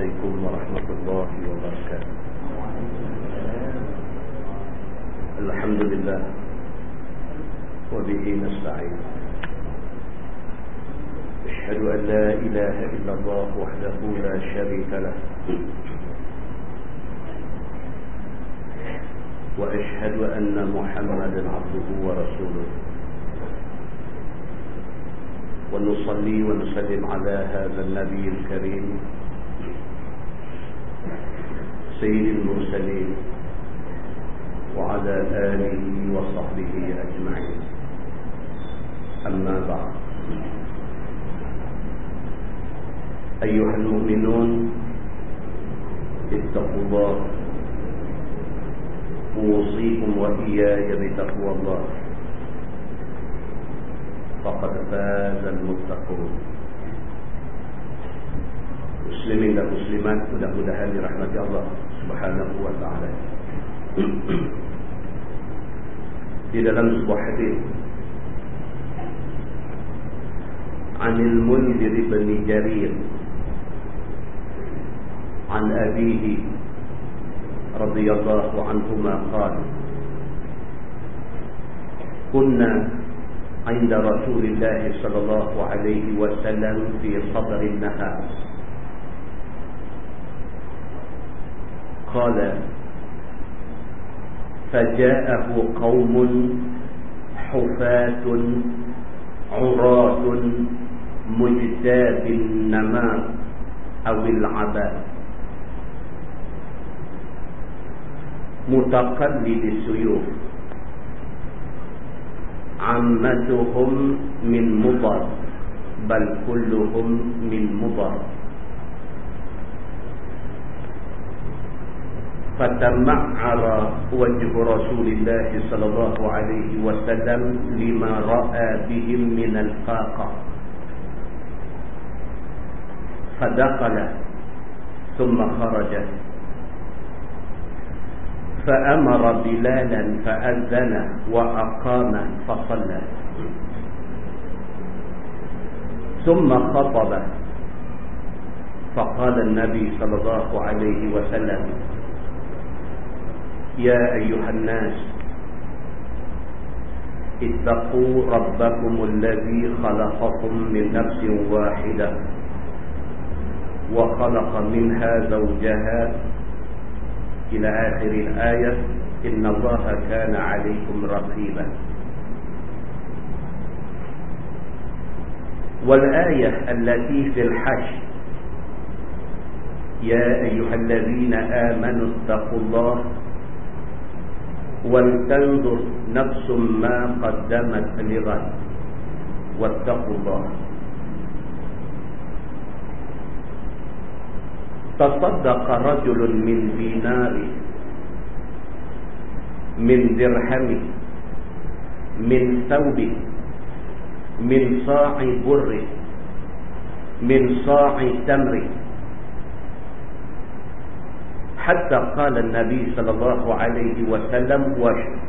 عليكم ورحمة الله وبركاته. الحمد لله وبه نستعين. أشهد أن لا إله إلا الله وحده لا شريك له. وأشهد أن محمدا عبده ورسوله. ونصلي ونسلم على هذا النبي الكريم سيد المرسلين وعلى آله وصحبه أجمعين. أما بعد. أيها المؤمنون اتقوا الله. أوصيكم وإياي بتقوى الله. فقد فاز المتقون. Muslimin dan muslimat mudah-mudahan dirahmati Allah Subhanahu wa taala. Di dalam sebuah hadis Anil Munzir bin Jarir عن أبيه رضي الله عنهما قال كنا عند رسول الله صلى الله عليه وسلم في صدر النهار قال فجاءه قوم حفاة عراة مجتاب النمار أو العباء متقلد السيوف عامتهم من مضر بل كلهم من مضر. فتمعر وجه رسول الله صلى الله عليه وسلم لما رأى بهم من الفاقة فدخل ثم خرج. فأمر بلالا فأذن وأقام فصلى. ثم خطب. فقال النبي صلى الله عليه وسلم يا أيها الناس اتقوا ربكم الذي خلقكم من نفس واحدة وخلق منها زوجها. إلى آخر الآية إن الله كان عليكم رقيبا. والآية التي في الحشر يا أيها الذين آمنوا اتقوا الله ولتنظر نفس ما قدمت لغد. واتقوا الله. تصدق رجل من دينار من درهم من ثوب من صاع بر من صاع تمر. حتى قال النبي صلى الله عليه وسلم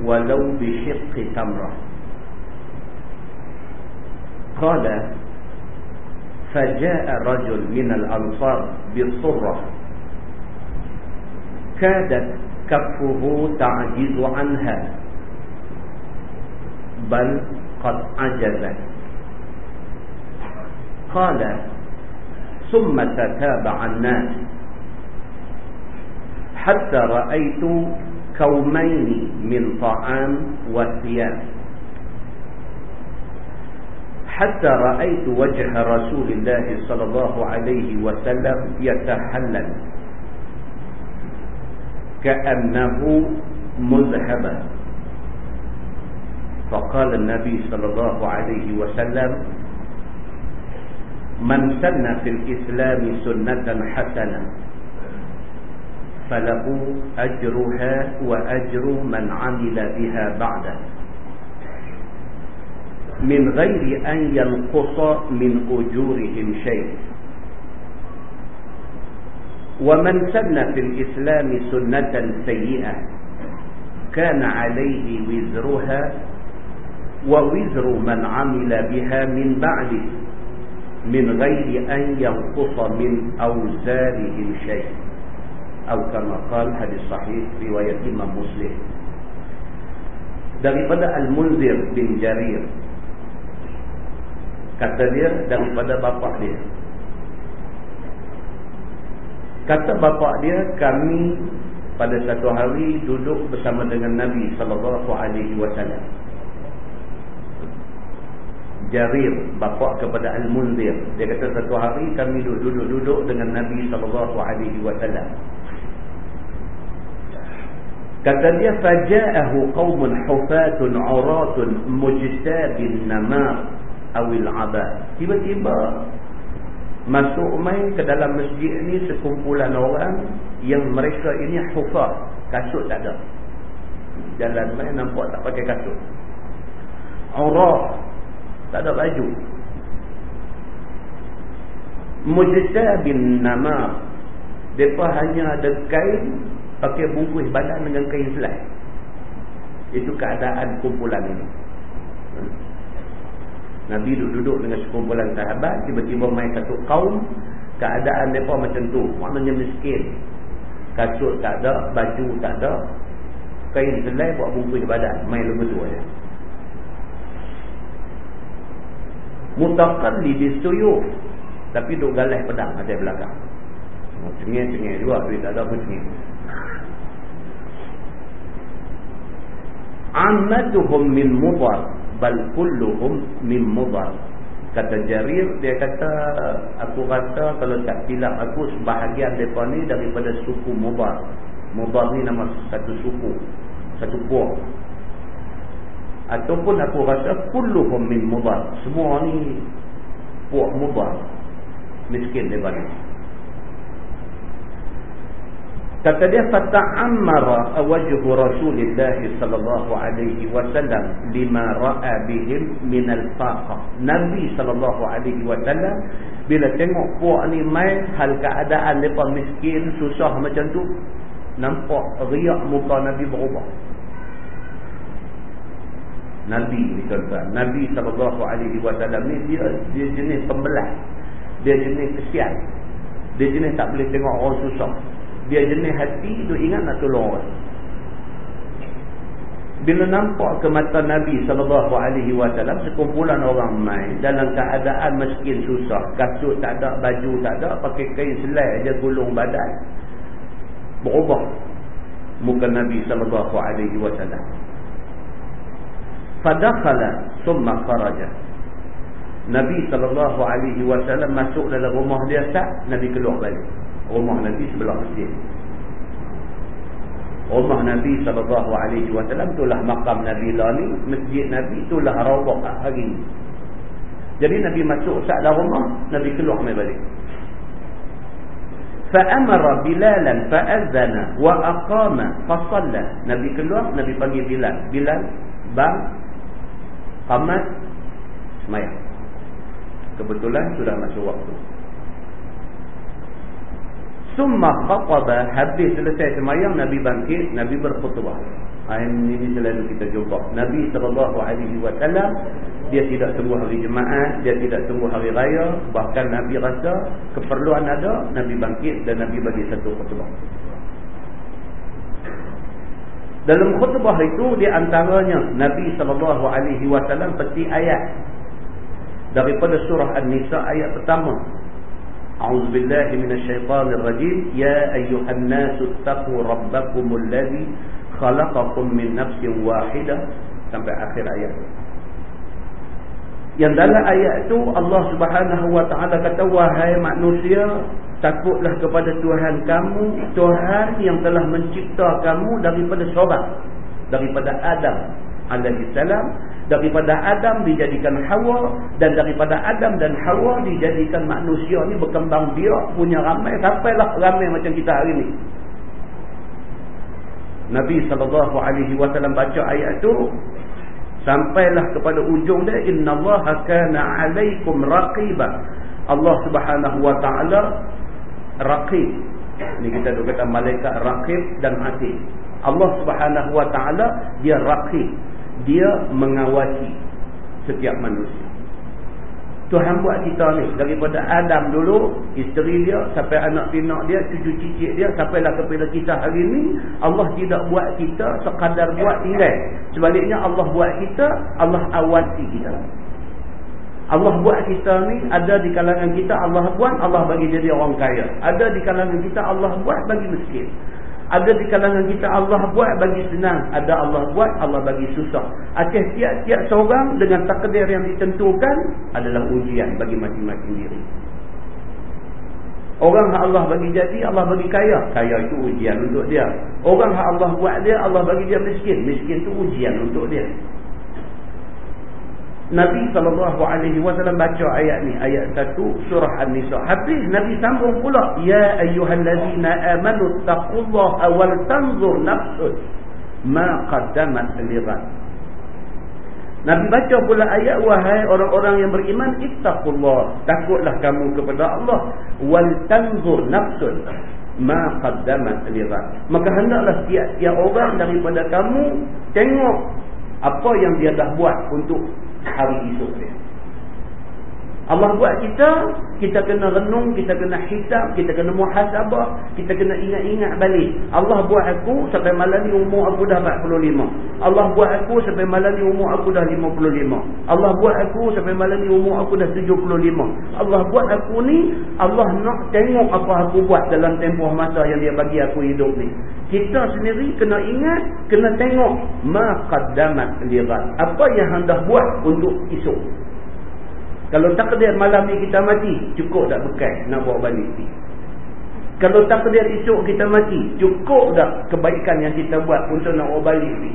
ولو بشق تمرة. قال فجاء رجل من الأنصار بالصرة كادت كفه تعجز عنها بل قد عجزت قال ثم تتابع الناس حتى رأيت كومين من طعام وثياب. حتى رأيت وجه رسول الله صلى الله عليه وسلم يتحلل. كأنه مذهبا فقال النبي صلى الله عليه وسلم من سن في الإسلام سنة حسنة فله أجرها وأجر من عمل بها بعده من غير أن ينقص من أجورهم شيء. ومن سن في الإسلام سنة سيئة كان عليه وزرها ووزر من عمل بها من بعده min ghairi an yanqusa min awzarihim syai' atau kama hadis sahih riwayat Imam Muslim. Daripada Al-Munzir bin Jarir kata dia daripada bapa dia. Kata bapa dia kami pada satu hari duduk bersama dengan Nabi sallallahu alaihi wasallam. Jarir bapa kepada Al-Munzir. Dia kata satu hari kami duduk-duduk dengan Nabi sallallahu alaihi wasallam Kata dia faja'ahu qaumun hufatun 'uratun mujtabin namar awil 'abad. Tiba-tiba masuk main ke dalam masjid ni sekumpulan orang yang mereka ini hufat, kasut tak ada. Jalan main nampak tak pakai kasut. 'Urat tak ada baju. Mujtabin namar. Depa hanya ada kain pakai bungkus badan dengan kain selai itu keadaan kumpulan ini. Nabi duduk-duduk dengan sekumpulan sahabat tiba-tiba main satu kaum keadaan mereka macam tu. Maknanya miskin. Kasut tak ada baju tak ada. Kain selai buat bungkus badan. Main lagu tu aja mutaqalli bisuyuf tapi duk galai pedang ada belakang. Cengih-cengih juga duit tak ada pun cengih amatuhum min mudar bal kulluhum min mudar. Kata Jarir dia kata aku rasa kalau tak silap aku sebahagian mereka ni daripada suku mudar. Mudar ni nama satu suku satu puak. Ataupun aku rasa kulluhum min mudar. Semua ni puak mudar. Miskin mereka ni Kata dia fata'ammara wajhu Rasulullah sallallahu alaihi wasallam lima ra'a bihim min al-faqah. Nabi sallallahu alaihi wasallam bila tengok puak ni mai hal keadaan depa miskin, susah macam tu, nampak riak muka Nabi berubah. Nabi ni tuan Nabi sallallahu alaihi wasallam ni dia dia jenis pembelah. Dia jenis kesian. Dia jenis tak boleh tengok orang susah dia jenis hati tu ingat nak tolong orang. Bila nampak ke mata Nabi SAW sekumpulan orang main dalam keadaan miskin susah kasut tak ada baju tak ada pakai kain selai aja gulung badan berubah muka Nabi SAW fadakhala summa kharaja. Nabi SAW masuk dalam rumah dia tak? Nabi keluar balik rumah Nabi sebelah masjid. Rumah Nabi SAW itulah makam Nabi lah ni. Masjid Nabi itulah rawak hari. Jadi Nabi masuk saat dalam rumah, Nabi keluar mai balik. Fa'amara Bilalan fa'adzana wa aqama fasalla. Nabi keluar, Nabi panggil Bilal. Bilal, bang, qamat, semayang. Kebetulan sudah masuk waktu. Summa khataba habis selesai semayang Nabi bangkit Nabi berkhutbah. Ini selalu kita jumpa. Nabi SAW dia tidak tunggu hari jemaat, dia tidak tunggu hari raya, bahkan Nabi rasa keperluan ada, Nabi bangkit dan Nabi bagi satu khutbah. Dalam khutbah itu di antaranya Nabi SAW peti ayat daripada surah An-Nisa ayat pertama أعوذ بالله من الشيطان الرجيم يا أيها الناس اتقوا ربكم الذي خلقكم من نفس واحدة sampai akhir ayat yang dalam ayat itu Allah subhanahu wa ta'ala kata wahai manusia takutlah kepada Tuhan kamu Tuhan yang telah mencipta kamu daripada seorang daripada Adam alaihi salam daripada Adam dijadikan Hawa dan daripada Adam dan Hawa dijadikan manusia ni berkembang biak punya ramai sampailah ramai macam kita hari ni. Nabi SAW baca ayat tu sampailah kepada ujung dia innallaha kana alaikum raqiba. Allah Subhanahu wa taala raqib. Ni kita tu kata malaikat raqib dan atid Allah Subhanahu wa taala dia raqib dia mengawasi setiap manusia Tuhan buat kita ni daripada Adam dulu, isteri dia sampai anak pinak dia, cucu cicit dia sampailah kepada kita hari ni, Allah tidak buat kita sekadar buat tinggal. Sebaliknya Allah buat kita, Allah awasi kita. Allah buat kita ni ada di kalangan kita Allah buat Allah bagi jadi orang kaya. Ada di kalangan kita Allah buat bagi miskin. Ada di kalangan kita Allah buat bagi senang. Ada Allah buat Allah bagi susah. Aceh tiap-tiap seorang dengan takdir yang ditentukan adalah ujian bagi masing-masing diri. Orang yang Allah bagi jadi, Allah bagi kaya. Kaya itu ujian untuk dia. Orang yang Allah buat dia, Allah bagi dia miskin. Miskin itu ujian untuk dia. Nabi SAW baca ayat ni. Ayat 1 surah An-Nisa. Habis Nabi sambung pula ya ayyuhallazina amanu taqullaha wal tanzur nafsun ma qaddamat lighad Nabi baca pula ayat wahai orang-orang yang beriman ittaqullah. Takutlah kamu kepada Allah. Wal tanzur nafsun ma qaddamat lighad maka hendaklah tiap-tiap orang daripada kamu tengok apa yang dia dah buat untuk hari esok dia. Allah buat kita, kita kena renung, kita kena hisap, kita kena muhasabah, kita kena ingat-ingat balik. Allah buat aku sampai malam ni umur aku dah 45. Allah buat aku sampai malam ni umur aku dah 55. Allah buat aku sampai malam ni umur aku dah 75. Allah buat aku ni, Allah nak tengok apa aku buat dalam tempoh masa yang dia bagi aku hidup ni. Kita sendiri kena ingat, kena tengok ma qaddamat. Apa yang hendak buat untuk esok. Kalau takdir malam ni kita mati, cukup tak bekal nak bawa balik ni. Kalau takdir esok kita mati, cukup tak kebaikan yang kita buat untuk nak bawa balik ni.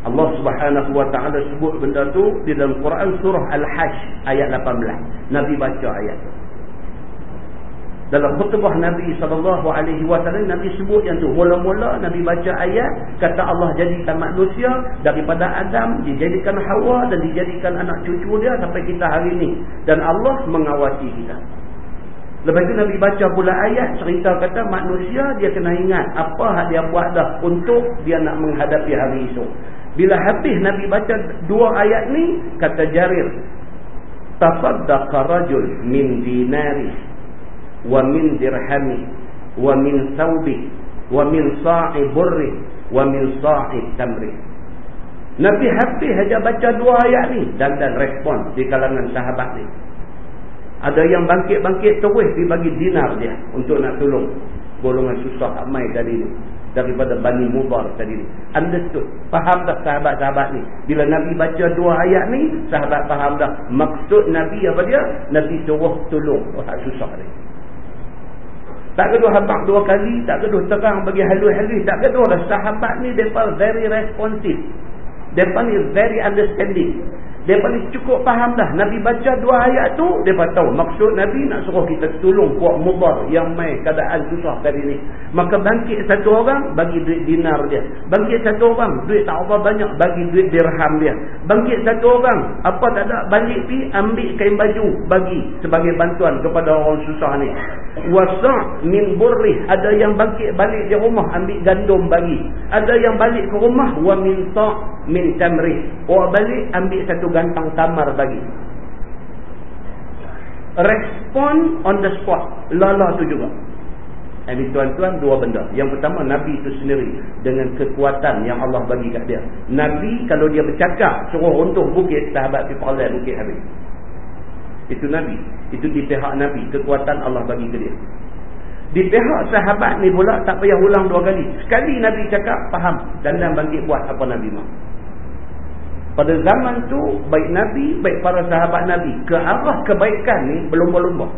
Allah Subhanahu wa taala sebut benda tu di dalam Quran surah Al-Hajj ayat 18. Nabi baca ayat tu. Dalam khutbah Nabi SAW, Nabi sebut yang tu. Mula-mula Nabi baca ayat, kata Allah jadikan manusia daripada Adam, dijadikan Hawa dan dijadikan anak cucu dia sampai kita hari ini. Dan Allah mengawasi kita. Lepas itu Nabi baca pula ayat, cerita kata manusia dia kena ingat apa yang dia buat dah untuk dia nak menghadapi hari esok. Bila habis Nabi baca dua ayat ni, kata Jarir, Tafaddaqa rajul min dinaris min thawbi wa min sa'i burri wa min sa'i tamri. Nabi habis saja baca dua ayat ni dan dan respon di kalangan sahabat ni. Ada yang bangkit-bangkit terus pergi bagi dinar dia untuk nak tolong golongan susah ramai tadi ni daripada Bani Mubar tadi ni. Understood faham tak sahabat-sahabat ni. Bila Nabi baca dua ayat ni sahabat faham dah maksud Nabi apa dia? Nabi suruh tolong orang susah ni tak kedua habak dua kali, tak kedua terang bagi halus-halus, tak kedua lah sahabat ni mereka very responsive. Mereka ni very understanding. Mereka ni cukup faham dah. Nabi baca dua ayat tu, mereka tahu. Maksud Nabi nak suruh kita tolong kuat mubar yang main keadaan susah tadi ni. Maka bangkit satu orang, bagi duit dinar dia. Bangkit satu orang, duit tak apa banyak, bagi duit dirham dia. Bangkit satu orang, apa tak ada, balik pi ambil kain baju, bagi sebagai bantuan kepada orang susah ni. Wasa' min burrih. Ada yang bangkit balik di rumah, ambil gandum bagi. Ada yang balik ke rumah, wa min ta' min tamrih. Orang balik, ambil satu gantang tamar bagi. Respon on the spot. Lala tu juga. Ini tuan-tuan dua benda. Yang pertama Nabi itu sendiri dengan kekuatan yang Allah bagi kat dia. Nabi kalau dia bercakap suruh runtuh bukit sahabat pergi palai bukit habis. Itu Nabi. Itu di pihak Nabi. Kekuatan Allah bagi ke dia. Di pihak sahabat ni pula tak payah ulang dua kali. Sekali Nabi cakap faham. Dan dan bangkit buat apa Nabi mahu. Pada zaman tu baik Nabi, baik para sahabat Nabi ke arah kebaikan ni berlumba-lumba.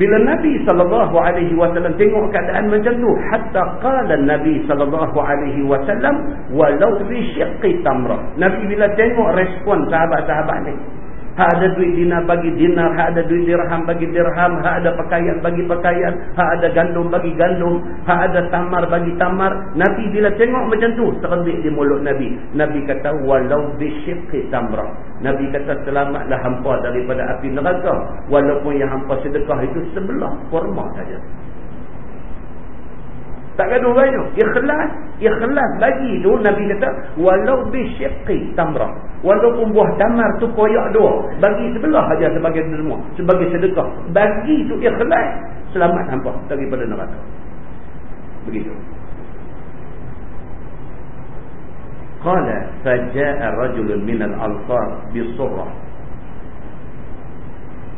Bila Nabi sallallahu alaihi wasallam tengok keadaan macam tu, hatta qala Nabi sallallahu alaihi wasallam walau fi syiqqi tamra. Nabi bila tengok respon sahabat-sahabat ni, Hak ada duit dinar bagi dinar, hak ada duit dirham bagi dirham, hak ada pakaian bagi pakaian, hak ada gandum bagi gandum, hak ada tamar bagi tamar. Nabi bila tengok macam tu, terbit di mulut Nabi. Nabi kata, walau bisyiqi tamra. Nabi kata, selamatlah hampa daripada api neraka. Walaupun yang hampa sedekah itu sebelah kurma saja. Tak gaduh banyak. Ikhlas. Ikhlas bagi tu Nabi kata. Walau bisyiqi tamrah. Walaupun buah tamar tu koyak dua. Bagi sebelah saja sebagai derma. Sebagai sedekah. Bagi tu ikhlas. Selamat hampa daripada neraka. Begitu. Qala faja'a rajulun minal ansar bisurrah.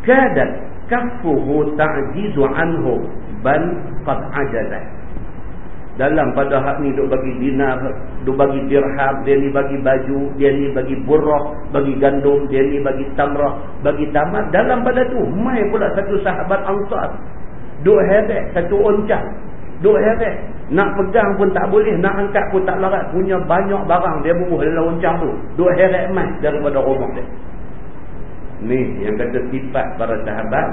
Kadat kaffuhu ta'jizu anhu bal qad ajazat. Dalam pada hak ni duk bagi dinar, duk bagi dirham, dia ni bagi baju, dia ni bagi burrah, bagi gandum, dia ni bagi tamrah, bagi tamar. Dalam pada tu, mai pula satu sahabat ansar. Duk heret satu oncang. Duk heret. Nak pegang pun tak boleh, nak angkat pun tak larat. Punya banyak barang dia bubuh dalam oncang tu. Duk heret mai daripada rumah dia. Ni yang kata sifat para sahabat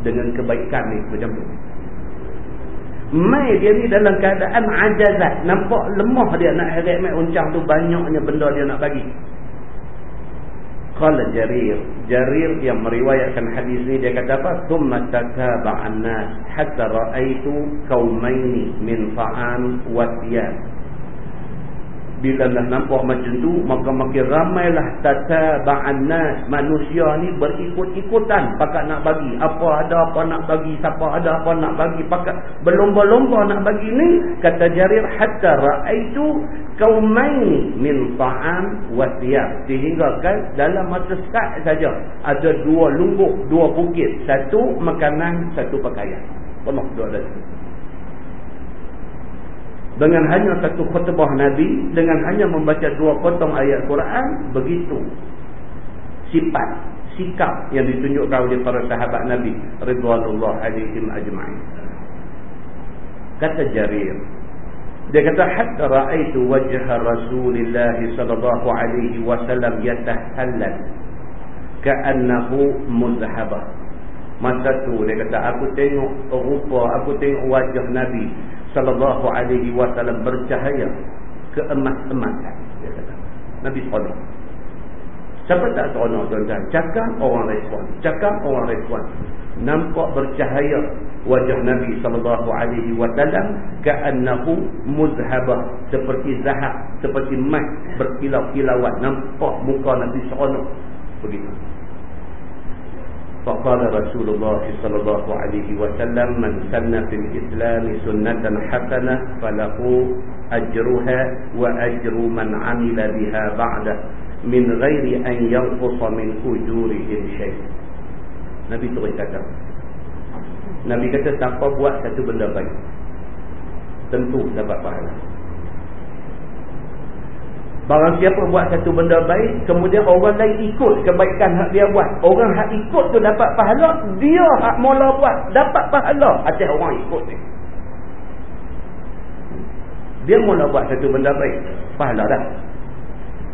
dengan kebaikan ni macam tu. Mai dia ni dalam keadaan ajazat. Nampak lemah dia nak heret mai uncang tu banyaknya benda dia nak bagi. Qala Jarir. Jarir yang meriwayatkan hadis ni dia kata apa? Thumma takaba'an nas hatta ra'aitu qaumaini min fa'an wa thiyab bila dah nampak macam tu maka makin ramailah tata ba'annas manusia ni berikut-ikutan pakat nak bagi. Apa ada apa nak bagi. Siapa ada apa nak bagi. Pakat berlomba-lomba nak bagi ni kata Jarir hatta ra'aitu qaumain min ta'am wa thiyab. Sehingga kan dalam masa sekat saja ada dua lumbuk dua bukit. Satu makanan satu pakaian. Penuh dua ada dengan hanya satu khutbah Nabi dengan hanya membaca dua potong ayat Quran begitu. Sifat sikap yang ditunjukkan oleh para sahabat Nabi ridwanullah alaihim ajma'in. Kata Jarir dia kata hatta raaitu wajha Rasulillah sallallahu alaihi wasallam yatahallal ka'annahu muzhabah masa tu dia kata aku tengok rupa aku tengok wajah Nabi sallallahu alaihi wasallam bercahaya keemas-emasan dia kata. Nabi sallallahu siapa tak seronok tuan-tuan? Cakap orang respon. Cakap orang respon. Nampak bercahaya wajah Nabi sallallahu alaihi wasallam ka'annahu muzhabah seperti zahab seperti emas berkilau-kilauan nampak muka Nabi seronok. Begitu فقال رسول الله صلى الله عليه وسلم من سن في الإسلام سنة حسنة فله أجرها وأجر من عمل بها بعده من غير أن ينقص من أجورهم شيء Nabi terus kata Nabi kata siapa buat satu benda baik Tentu dapat pahala Barang siapa buat satu benda baik, kemudian orang lain ikut kebaikan hak dia buat. Orang hak ikut tu dapat pahala, dia hak mula buat, dapat pahala atas orang ikut ni. Dia mula buat satu benda baik, pahala dah.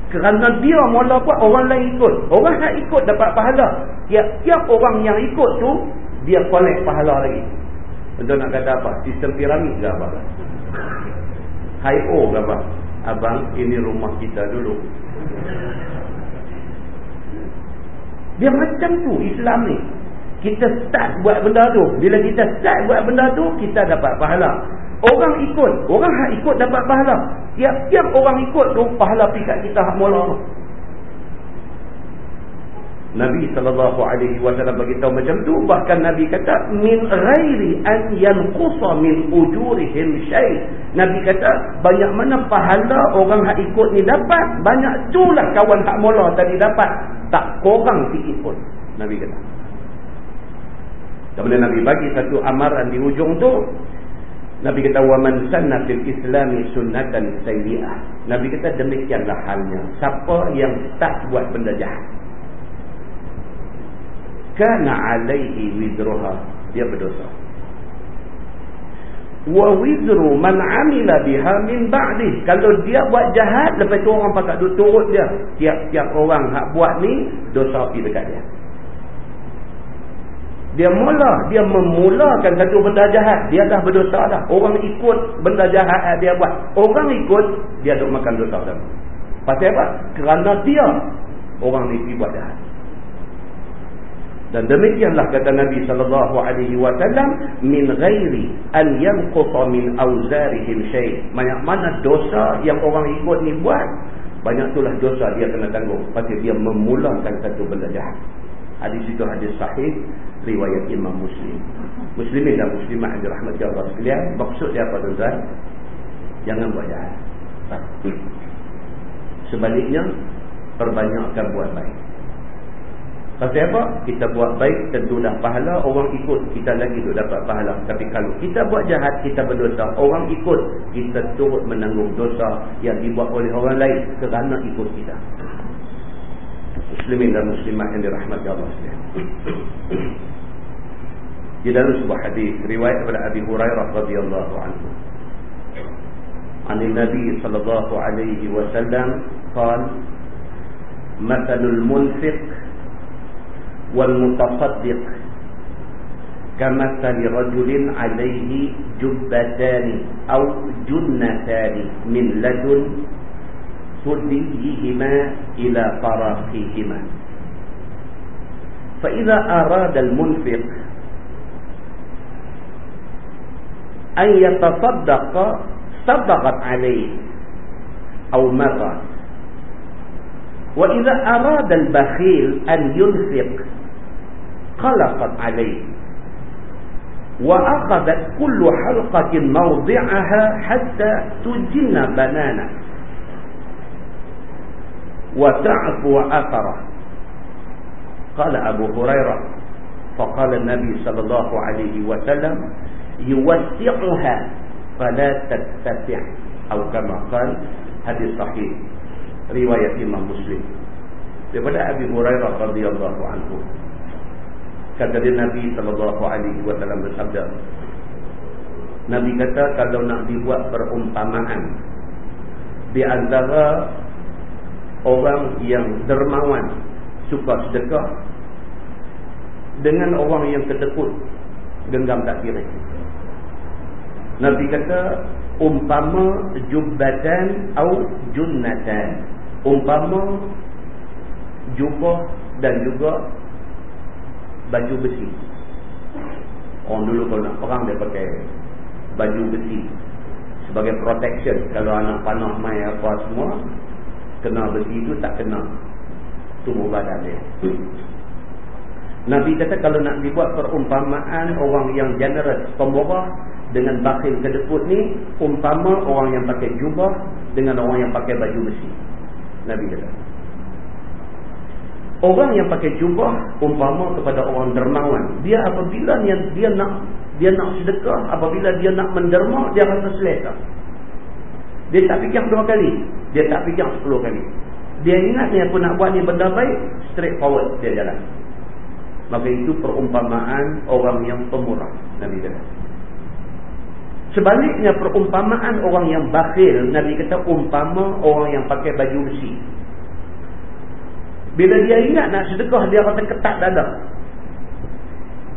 Kerana dia mula buat, orang lain ikut. Orang hak ikut dapat pahala. Tiap-tiap orang yang ikut tu, dia collect pahala lagi. Untuk nak kata apa? Sistem piramid ke apa? High-O ke apa? Abang ini rumah kita dulu. Dia macam tu Islam ni. Kita start buat benda tu. Bila kita start buat benda tu Kita dapat pahala. Orang ikut Orang hak ikut dapat pahala. Tiap-tiap orang ikut tu Pahala pikat kita mula Nabi sallallahu alaihi wasallam bagi tahu macam tu bahkan Nabi kata min ghairi an yanqusa min ujurihim syai. Nabi kata banyak mana pahala orang hak ikut ni dapat, banyak itulah kawan hak mula tadi dapat, tak kurang sikit pun. Nabi kata. Kemudian Nabi bagi satu amaran di hujung tu Nabi kata wa man sanna fil islami sunnatan sayyi'ah. Nabi kata demikianlah halnya. Siapa yang tak buat benda jahat kana alaihi wizruha. Dia berdosa. Wa wizru man amila biha min ba'di. Kalau dia buat jahat lepas tu orang pakat duk turut dia. Tiap-tiap orang hak buat ni dosa pi dekat dia. Dia mula dia memulakan satu benda jahat dia dah berdosa dah. Orang ikut benda jahat dia buat. Orang ikut dia duk makan dosa dah. Pasal apa? Kerana dia orang ni buat jahat Dan demikianlah kata Nabi sallallahu alaihi wasallam min ghairi an yanquta min awzarihim syai. Banyak mana dosa yang orang ikut ni buat, banyak itulah dosa dia kena tanggung pasal dia memulakan satu benda jahat. Hadis itu hadis sahih riwayat Imam Muslim. Muslimin dan muslimat yang dirahmati Allah sekalian, maksud dia apa tuan-tuan? Jangan buat jahat. Sebaliknya, perbanyakkan buat baik. Pasal apa? Kita buat baik tentulah pahala orang ikut kita lagi duk dapat pahala. Tapi kalau kita buat jahat kita berdosa. Orang ikut kita turut menanggung dosa yang dibuat oleh orang lain kerana ikut kita. Muslimin dan muslimat yang dirahmati Allah sekalian. Di dalam sebuah hadis riwayat daripada Abi Hurairah radhiyallahu anhu. Anil Nabi sallallahu alaihi wasallam qala: "Mathalul munfiq والمتصدق كمثل رجل عليه جبتان أو جنتان من لدن ثديهما إلى فراخهما. فإذا أراد المنفق أن يتصدق صدقت عليه أو مرة وإذا أراد البخيل أن ينفق خلقت عليه. وأخذت كل حلقة موضعها حتى تجن بنانا. وتعفو أثره. قال أبو هريرة فقال النبي صلى الله عليه وسلم يوسعها فلا تتسع. أو كما قال hadis sahih riwayat Imam Muslim daripada Abi Hurairah radhiyallahu anhu kata dia Nabi sallallahu alaihi wasallam bersabda Nabi kata kalau nak dibuat perumpamaan di antara orang yang dermawan suka sedekah dengan orang yang kedekut genggam tak kira. Nabi kata umpama jubbatan atau junnatan. Umpama jubah dan juga baju besi. Orang dulu kalau nak perang dia pakai baju besi sebagai protection. Kalau anak panah mai apa semua kena besi itu tak kena. Tubuh badan dia. Nabi kata kalau nak dibuat perumpamaan orang yang generous pemborah dengan bakhil kedekut ni umpama orang yang pakai jubah dengan orang yang pakai baju besi. Nabi kata Orang yang pakai jubah umpama kepada orang dermawan. Dia apabila dia, dia nak dia nak sedekah, apabila dia nak menderma, dia rasa selesa. Dia tak fikir dua kali. Dia tak fikir sepuluh kali. Dia ingat ni aku nak buat ni benda baik, straight forward dia jalan. Maka itu perumpamaan orang yang pemurah. Nabi kata. Sebaliknya perumpamaan orang yang bakhil, Nabi kata umpama orang yang pakai baju besi. Bila dia ingat nak sedekah, dia rasa ketat dada.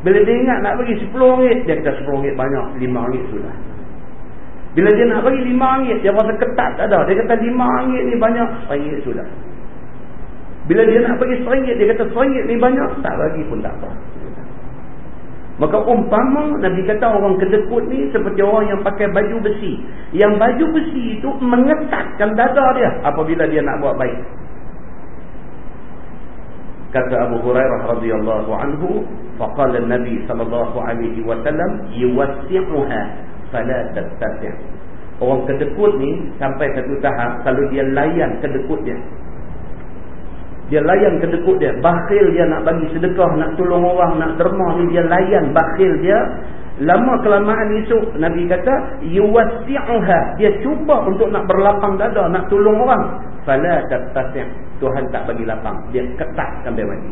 Bila dia ingat nak bagi 10 ringgit, dia kata 10 ringgit banyak, 5 ringgit sudah. Bila dia nak bagi 5 ringgit, dia rasa ketat dada. Dia kata 5 ringgit ni banyak, 1 ringgit sudah. Bila dia nak bagi 1 ringgit, dia kata 1 ringgit ni banyak, tak bagi pun tak apa. Maka umpama Nabi kata orang kedekut ni seperti orang yang pakai baju besi. Yang baju besi itu mengetatkan dada dia apabila dia nak buat baik kata Abu Hurairah radhiyallahu anhu faqala an-nabi sallallahu alaihi wasallam yuwassi'uha fala tattasi' orang kedekut ni sampai satu tahap kalau dia layan kedekut dia. Dia layan kedekut dia bakhil dia nak bagi sedekah nak tolong orang nak derma ni dia layan bakhil dia lama kelamaan esok nabi kata yuwassi'uha dia cuba untuk nak berlapang dada nak tolong orang fala tattasi' Tuhan tak bagi lapang. Dia ketat sampai mati.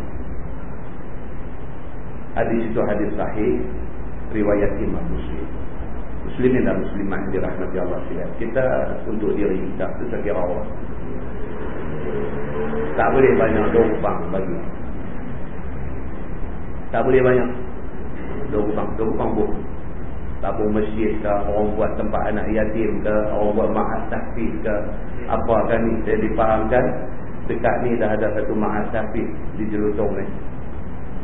Hadis itu hadis sahih. Riwayat Imam Muslim. Muslimin dan Muslimah yang dirahmati Allah SWT. Kita untuk diri kita itu saya kira Allah. Tak boleh banyak lubang bagi. Tak boleh banyak lubang. Lubang pun. Tabung masjid ke, orang buat tempat anak yatim ke, orang buat ma'at tahfiz ke, apa kan ni, saya dipahamkan, dekat ni dah ada satu ma'asafid di jelutong ni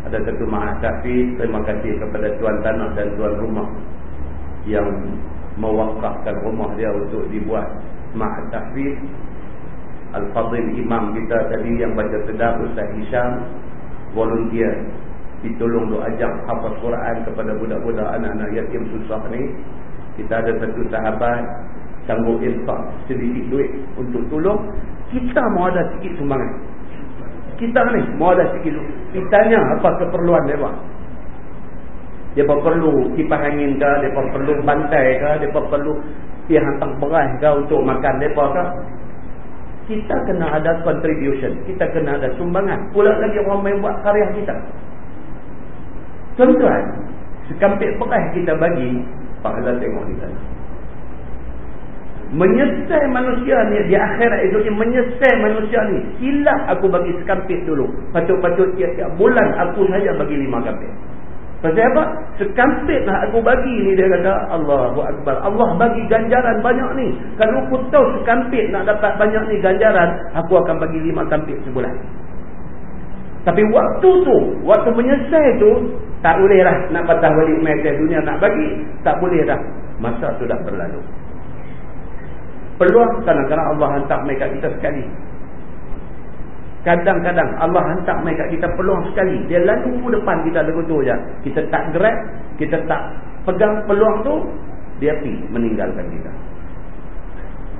ada satu mahasiswa terima kasih kepada tuan tanah dan tuan rumah yang mewakafkan rumah dia untuk dibuat mahasiswa Al-Fadhil Imam kita tadi yang baca sedar Ustaz Hisham volunteer ditolong doa ajak hafaz Quran kepada budak-budak anak-anak yatim susah ni. Kita ada satu sahabat sanggup infak sedikit duit untuk tolong. Kita mau ada sikit sumbangan kita ni mau ada sikit duit. Kita tanya apa keperluan mereka mereka perlu kipas angin ke mereka perlu bantai ke mereka perlu dia hantar beras ke untuk makan mereka ke? Kita kena ada contribution. Kita kena ada sumbangan. Pula lagi orang main buat karya kita tuan-tuan sekampit beras kita bagi pahala tengok di sana. Menyesal manusia ni di akhirat itu ni menyesal manusia ni. Silap aku bagi sekampit dulu. Patut-patut tiap-tiap bulan aku saja bagi lima kampit pasal apa? sekampit lah aku bagi ni dia kata Allahu Akbar. Allah bagi ganjaran banyak ni. Kalau aku tahu sekampit nak dapat banyak ni ganjaran aku akan bagi lima kampit sebulan. Tapi waktu tu waktu menyesal tu tak boleh lah nak patah balik meter dunia nak bagi tak boleh dah. Masa sudah berlalu. Peluang kadang-kadang Allah hantar mereka kita sekali. Kadang-kadang Allah hantar mereka kita peluang sekali. Dia lalu depan kita lagu tu kita tak gerak kita tak pegang peluang tu dia pergi meninggalkan kita.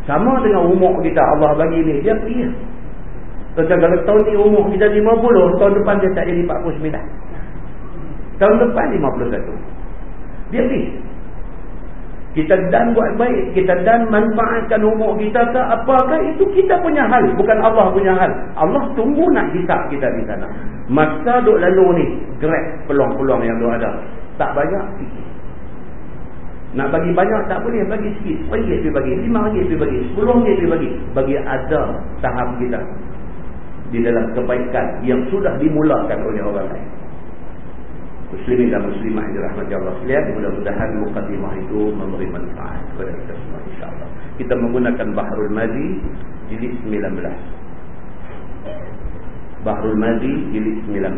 Sama dengan umur kita Allah bagi ni dia pergi. Kalau tahun ni umur kita 50 tahun depan dia tak jadi 49 tahun depan 51 dia pergi kita dan buat baik kita dan manfaatkan umur kita ke apakah itu kita punya hal bukan Allah punya hal. Allah tunggu nak hisap kita di sana. Masa duk lalu ni grab peluang-peluang yang duk ada. Tak banyak sikit. Nak bagi banyak tak boleh. Bagi sikit ringgit pergi bagi lima ringgit pergi bagi sepuluh ringgit pergi bagi. Bagi ada saham kita di dalam kebaikan yang sudah dimulakan oleh orang lain muslimin dan muslimah yang dirahmati Allah sekalian mudah-mudahan mukadimah itu memberi manfaat kepada kita semua insyaAllah. Kita menggunakan Bahrul Mazi jilid 19 Bahrul Mazi jilid 19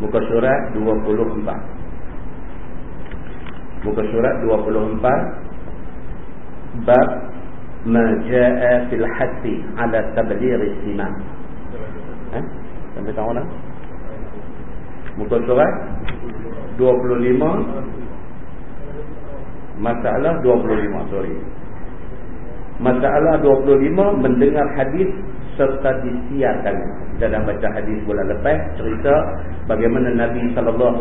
muka surat 24 muka surat 24 bab ma jaa fil hatti ala tabligh istimam eh? Sampai tahu nak Muka surat 25 Masalah 25 sorry. Masalah 25 Mendengar hadis Serta disiarkan. Kita dah baca hadis bulan lepas Cerita Bagaimana Nabi SAW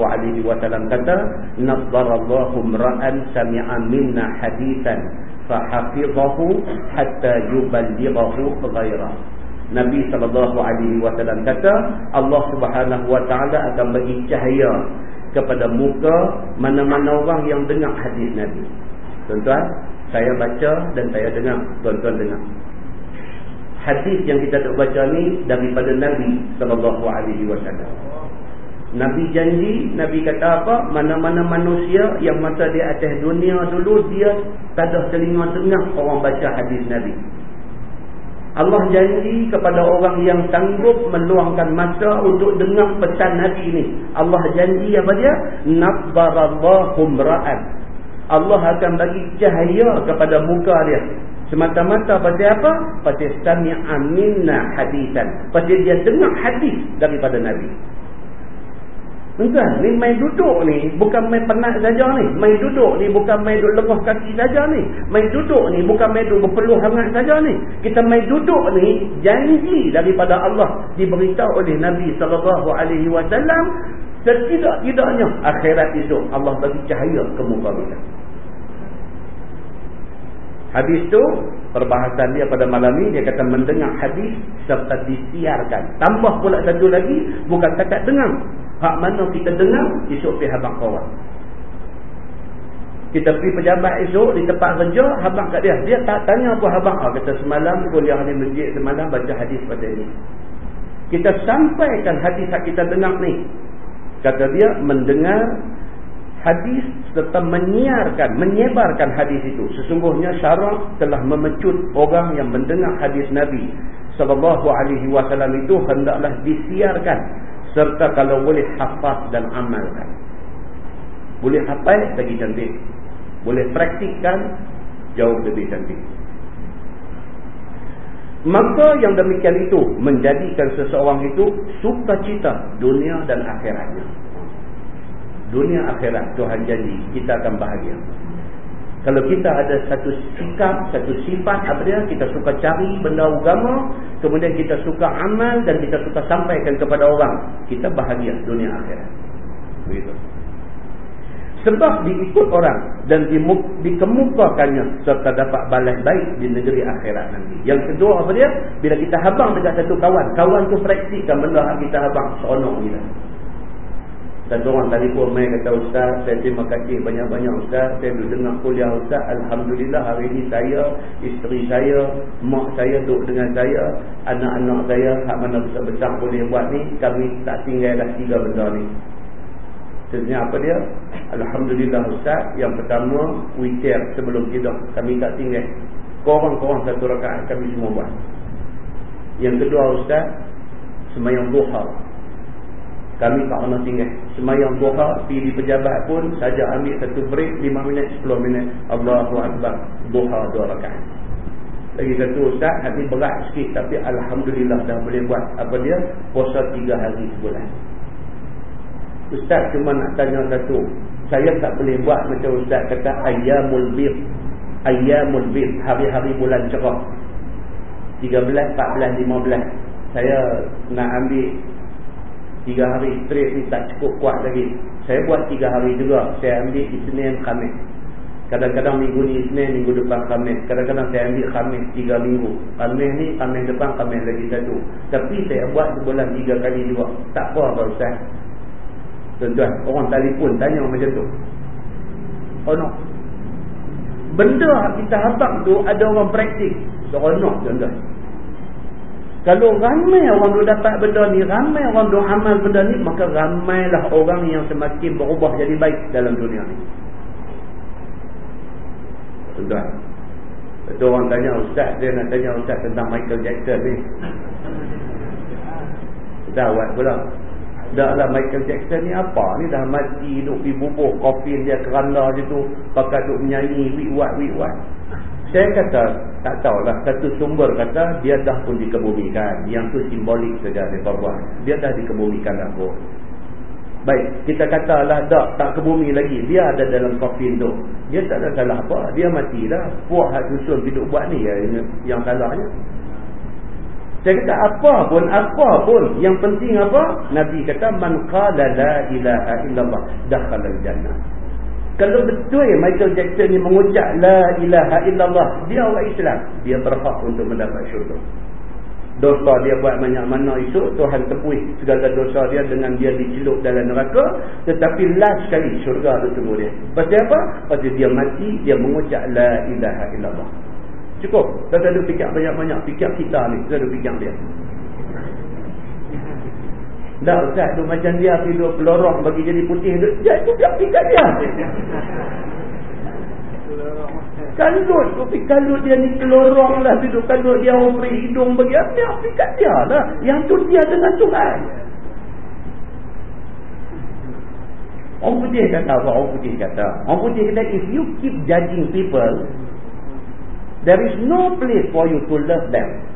kata Nazzarallahu mra'an sami'a minna hadisan Fahafizahu Hatta yuballighahu ghairah Nabi SAW kata Allah Subhanahu Wa Taala akan bagi cahaya kepada muka mana-mana orang yang dengar hadis Nabi. Tuan-tuan, saya baca dan saya dengar. Tuan-tuan dengar. Hadis yang kita nak baca ni daripada Nabi SAW. Nabi janji, Nabi kata apa? Mana-mana manusia yang masa di atas dunia dulu dia tak ada telinga dengar orang baca hadis Nabi. Allah janji kepada orang yang sanggup meluangkan masa untuk dengar pesan Nabi ini. Allah janji apa dia? Nabbarallahu mra'an. Allah akan bagi cahaya kepada muka dia. Semata-mata pasal apa? Pasal sami'a minna hadisan. Pasal dia dengar hadis daripada Nabi. Tuan, ni main duduk ni bukan main penat saja ni. Main duduk ni bukan main duduk lengah kaki saja ni. Main duduk ni bukan main duduk berpeluh hangat saja ni. Kita main duduk ni janji daripada Allah diberitahu oleh Nabi sallallahu alaihi wasallam setidak-tidaknya akhirat itu Allah bagi cahaya ke muka kita. Hadis tu perbahasan dia pada malam ni dia kata mendengar hadis serta disiarkan. Tambah pula satu lagi bukan takat dengar Hak mana kita dengar, esok pergi habang kawan. Kita pergi pejabat esok di tempat kerja, habang kat dia. Dia tak tanya apa habang. Ah, kata semalam kuliah di masjid semalam baca hadis pada ini. Kita sampaikan hadis yang kita dengar ni. Kata dia mendengar hadis serta menyiarkan, menyebarkan hadis itu. Sesungguhnya syarak telah memecut orang yang mendengar hadis Nabi sallallahu alaihi wasallam itu hendaklah disiarkan serta kalau boleh hafaz dan amalkan. Boleh hafaz lagi cantik. Boleh praktikkan jauh lebih cantik. Maka yang demikian itu menjadikan seseorang itu sukacita dunia dan akhiratnya. Dunia akhirat Tuhan janji kita akan bahagia kalau kita ada satu sikap, satu sifat apa dia, kita suka cari benda agama, kemudian kita suka amal dan kita suka sampaikan kepada orang, kita bahagia dunia akhirat. Begitu. Sebab diikut orang dan dikemukakannya serta dapat balas baik di negeri akhirat nanti. Yang kedua apa dia? Bila kita habang dekat satu kawan, kawan tu praktikkan benda kita habang, seronok kita. Satu orang telefon mai kata Ustaz, saya terima kasih banyak-banyak Ustaz. Saya duduk dengar kuliah Ustaz. Alhamdulillah hari ini saya, isteri saya, mak saya duduk dengan saya. Anak-anak saya, hak mana besar-besar boleh buat ni. Kami tak tinggal dah tiga benda ni. Sebenarnya apa dia? Alhamdulillah Ustaz. Yang pertama, witir sebelum tidur. Kami tak tinggal. Korang-korang satu rakaat kami semua buat. Yang kedua Ustaz, semayang duha. Kami tak pernah tinggal. Semayang duha, pergi di pejabat pun, saja ambil satu break, 5 minit, 10 minit. Allahu Akbar. Duha dua rakaat. Lagi satu Ustaz, hati berat sikit. Tapi Alhamdulillah dah boleh buat. Apa dia? Puasa 3 hari sebulan. Ustaz cuma nak tanya satu. Saya tak boleh buat macam Ustaz kata Ayyamul Bir. Ayyamul Bir. Hari-hari bulan cerah. 13, 14, 15. Saya nak ambil Tiga hari straight ni tak cukup kuat lagi. Saya buat tiga hari juga. Saya ambil Isnin Khamis. Kadang-kadang minggu ni Isnin, minggu depan Khamis. Kadang-kadang saya ambil Khamis tiga minggu. Khamis ni, Khamis depan, Khamis lagi satu. Tapi saya buat sebulan tiga kali juga. Tak apa apa Ustaz. Tuan-tuan, orang telefon tanya macam tu. Oh no. Benda kita habak tu ada orang praktik. Seronok tuan-tuan. Kalau ramai orang duk dapat benda ni, ramai orang duk amal benda ni, maka ramailah orang yang semakin berubah jadi baik dalam dunia ni. Tuan. Itu orang tanya Ustaz, dia nak tanya Ustaz tentang Michael Jackson ni. Dawat pula. Dah lah Michael Jackson ni apa? Ni dah mati, duk pergi bubuh kofin dia kerana je tu. Pakai duk menyanyi, wik-wat, wik-wat. Saya kata, tak tahulah. Satu sumber kata, dia dah pun dikebumikan. Yang tu simbolik saja mereka buat. Dia dah dikebumikan dah. Baik, kita katalah tak, tak kebumi lagi. Dia ada dalam kofin tu. Dia tak ada salah apa. Dia mati dah. Puak hak susun hidup buat ni yang, yang salahnya. Saya kata apa pun, apa pun. Yang penting apa? Nabi kata, Man qala la ilaha illallah dakhalal jannah. Kalau betul Michael Jackson ni mengucap La ilaha illallah Dia orang Islam. Dia berhak untuk mendapat syurga. Dosa dia buat banyak mana esok Tuhan tepui segala dosa dia Dengan dia dicelup dalam neraka Tetapi last sekali syurga tu tunggu dia. Pasal apa? Pasal dia mati Dia mengucap La ilaha illallah. Cukup. Tak ada fikir banyak-banyak. Fikir kita ni Tak ada fikir dia Dah Ustaz tu macam dia pergi pelorong bagi jadi putih tu. Dia tu biar pergi kat dia. Kalut tu pergi kalut dia ni pelorong lah. Duduk kalut dia beri hidung bagi dia. Biar pergi kat dia lah. Yang tu dia dengan Tuhan. Orang putih kata apa? Orang putih kata. Orang putih kata if you keep judging people. There is no place for you to love them.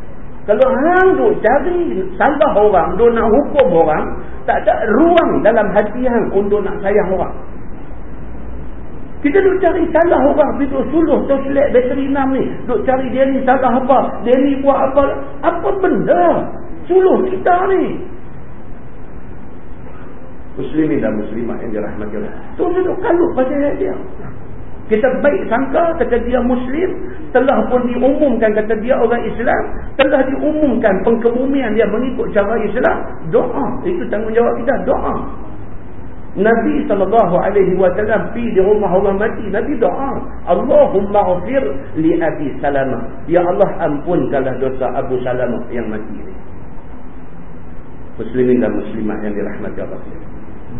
Kalau hang duk cari salah orang, duk nak hukum orang, tak ada ruang dalam hati hang untuk nak sayang orang. Kita duk cari salah orang, duk suluh tu selek bateri 6 ni. Duk cari dia ni salah apa, dia ni buat apa. Apa benda? Suluh kita ni. Muslimin dan muslimat yang dirahmati Allah. Tu duduk kalut pasal dia. Kita baik sangka kata dia Muslim. Telah pun diumumkan kata dia orang Islam. Telah diumumkan pengkebumian dia mengikut cara Islam. Doa. Itu tanggungjawab kita. Doa. Nabi SAW pergi di rumah orang mati. Nabi doa. Allahumma ufir li Abi Salamah. Ya Allah ampunkanlah dosa Abu Salamah yang mati. Muslimin dan muslimat yang dirahmati Allah.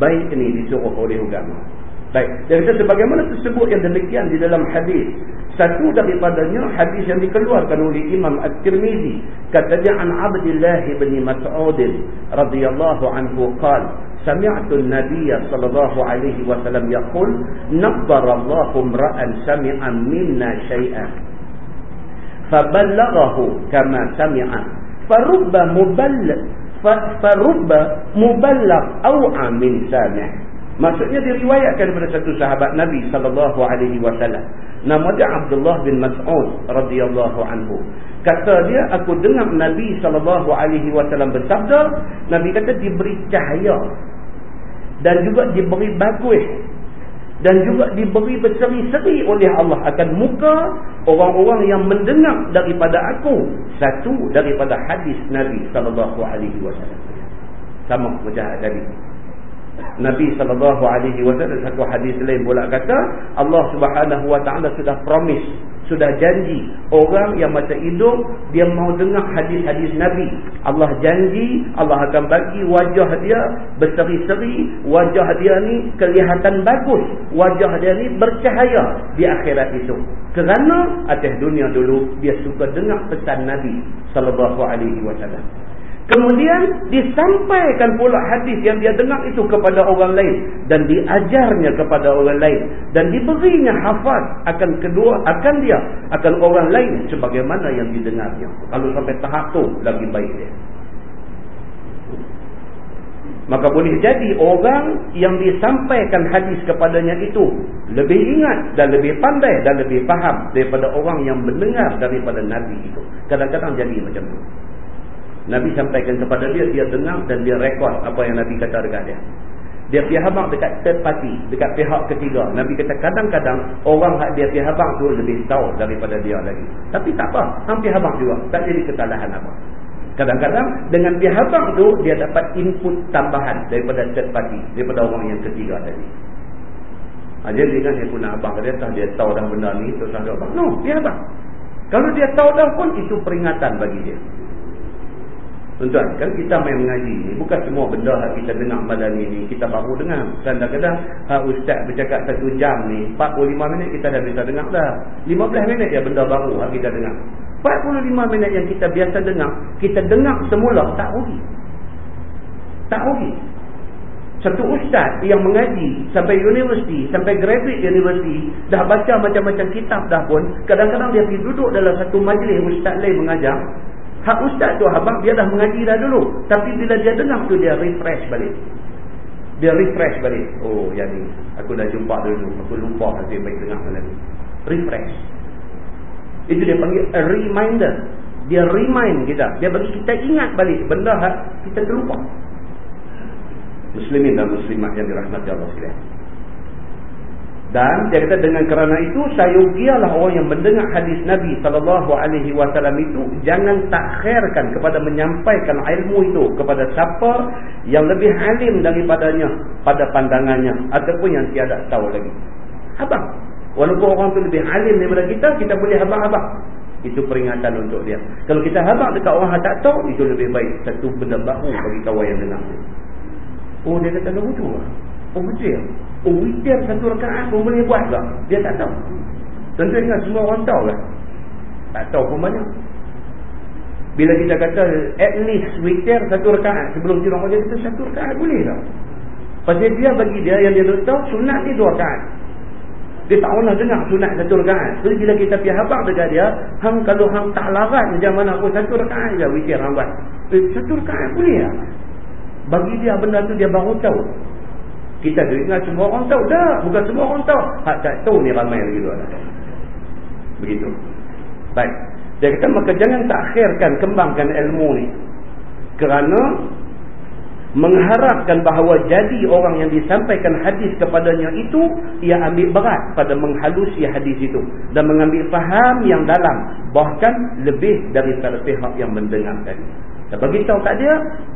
Baik ini disuruh oleh agama. Baik. Dan kata sebagaimana tersebut yang demikian di dalam hadis. Satu daripadanya hadis yang dikeluarkan oleh Imam At-Tirmizi. Katanya an Abdullah bin Mas'ud radhiyallahu anhu qala Sami'tu an-nabiy sallallahu alaihi wasallam yaqul nabbara Allahu imra'an sami'a minna shay'an faballaghahu kama sami'a farubba muballigh farubba muballigh aw'a min sami' Maksudnya diriwayatkan daripada satu sahabat Nabi sallallahu alaihi wasallam. Nama dia Abdullah bin Mas'ud radhiyallahu anhu. Kata dia aku dengar Nabi sallallahu alaihi wasallam bersabda, Nabi kata diberi cahaya dan juga diberi bagus dan juga diberi berseri-seri oleh Allah akan muka orang-orang yang mendengar daripada aku satu daripada hadis Nabi sallallahu alaihi wasallam. Sama macam tadi. Nabi sallallahu alaihi wasallam satu hadis lain pula kata Allah Subhanahu wa taala sudah promise sudah janji orang yang masa hidup dia mau dengar hadis-hadis Nabi. Allah janji Allah akan bagi wajah dia berseri-seri wajah dia ni kelihatan bagus wajah dia ni bercahaya di akhirat itu. Kerana atas dunia dulu dia suka dengar pesan Nabi sallallahu alaihi wasallam Kemudian disampaikan pula hadis yang dia dengar itu kepada orang lain dan diajarnya kepada orang lain dan diberinya hafaz akan kedua akan dia akan orang lain sebagaimana yang didengarnya. Kalau sampai tahap tu lagi baik dia. Maka boleh jadi orang yang disampaikan hadis kepadanya itu lebih ingat dan lebih pandai dan lebih faham daripada orang yang mendengar daripada Nabi itu. Kadang-kadang jadi macam tu. Nabi sampaikan kepada dia, dia dengar dan dia rekod apa yang Nabi kata dekat dia. Dia habang dekat third party, dekat pihak ketiga. Nabi kata kadang-kadang orang dia pergi habang tu lebih tahu daripada dia lagi. Tapi tak apa, hampir habang juga. Tak jadi kesalahan apa. Kadang-kadang dengan pihak tu, dia dapat input tambahan daripada third party, daripada orang yang ketiga tadi. Ha, jadi kan dia pun abang dia, dia tahu dah benda ni, terus ada abang. No, dia abang. Kalau dia tahu dah pun, itu peringatan bagi dia. Tuan-tuan, kan kita main mengaji ni, bukan semua benda yang kita dengar malam ni, kita baru dengar. Kadang-kadang uh, ustaz bercakap satu jam ni, 45 minit kita dah bisa dengar dah. 15 minit ya benda baru yang kita dengar. 45 minit yang kita biasa dengar, kita dengar semula, tak rugi. Tak rugi. Satu ustaz yang mengaji sampai universiti, sampai graduate universiti, dah baca macam-macam kitab dah pun, kadang-kadang dia duduk dalam satu majlis ustaz lain mengajar, Hak ustaz tu abang dia dah mengaji dah dulu. Tapi bila dia dengar tu dia refresh balik. Dia refresh balik. Oh yang ni. Aku dah jumpa dulu. Aku lupa nanti baik dengar lagi. Refresh. Itu dia panggil a reminder. Dia remind kita. Dia bagi kita ingat balik benda hak kita terlupa. Muslimin dan muslimat yang dirahmati Allah sekalian. Dan dia kata dengan kerana itu sayugialah orang yang mendengar hadis Nabi wasallam itu jangan takhirkan kepada menyampaikan ilmu itu kepada siapa yang lebih alim daripadanya pada pandangannya ataupun yang tiada tahu lagi. Abang, walaupun orang tu lebih alim daripada kita, kita boleh abang-abang. Itu peringatan untuk dia. Kalau kita habaq dekat orang yang tak tahu, itu lebih baik. Satu benda baru bagi kawan yang dengar. Oh, dia kata begitu lah. Oh, betul Oh, witir satu rekaat pun boleh buat tak? Dia tak tahu. Tentu ingat semua orang tahu lah. Tak tahu pun banyak. Bila kita kata at least witir satu rekaat sebelum tidur dia kata satu rekaat boleh tak? Pasal dia bagi dia yang dia tahu sunat ni dua rekaat. Dia tak pernah dengar sunat satu rekaat. Jadi bila kita pergi habak dekat dia, hang kalau hang tak larat macam mana pun satu rekaat je witir hang buat. Eh, satu rekaat boleh tak? Bagi dia benda tu dia baru tahu. Kita dengar semua orang tahu. Tak, bukan semua orang tahu. Hak tak tahu ni ramai lagi luar. Begitu. Baik. Dia kata, maka jangan takhirkan, kembangkan ilmu ni. Kerana mengharapkan bahawa jadi orang yang disampaikan hadis kepadanya itu ia ambil berat pada menghalusi hadis itu dan mengambil faham yang dalam bahkan lebih daripada pihak yang mendengar tadi. Dan bagi tahu kat dia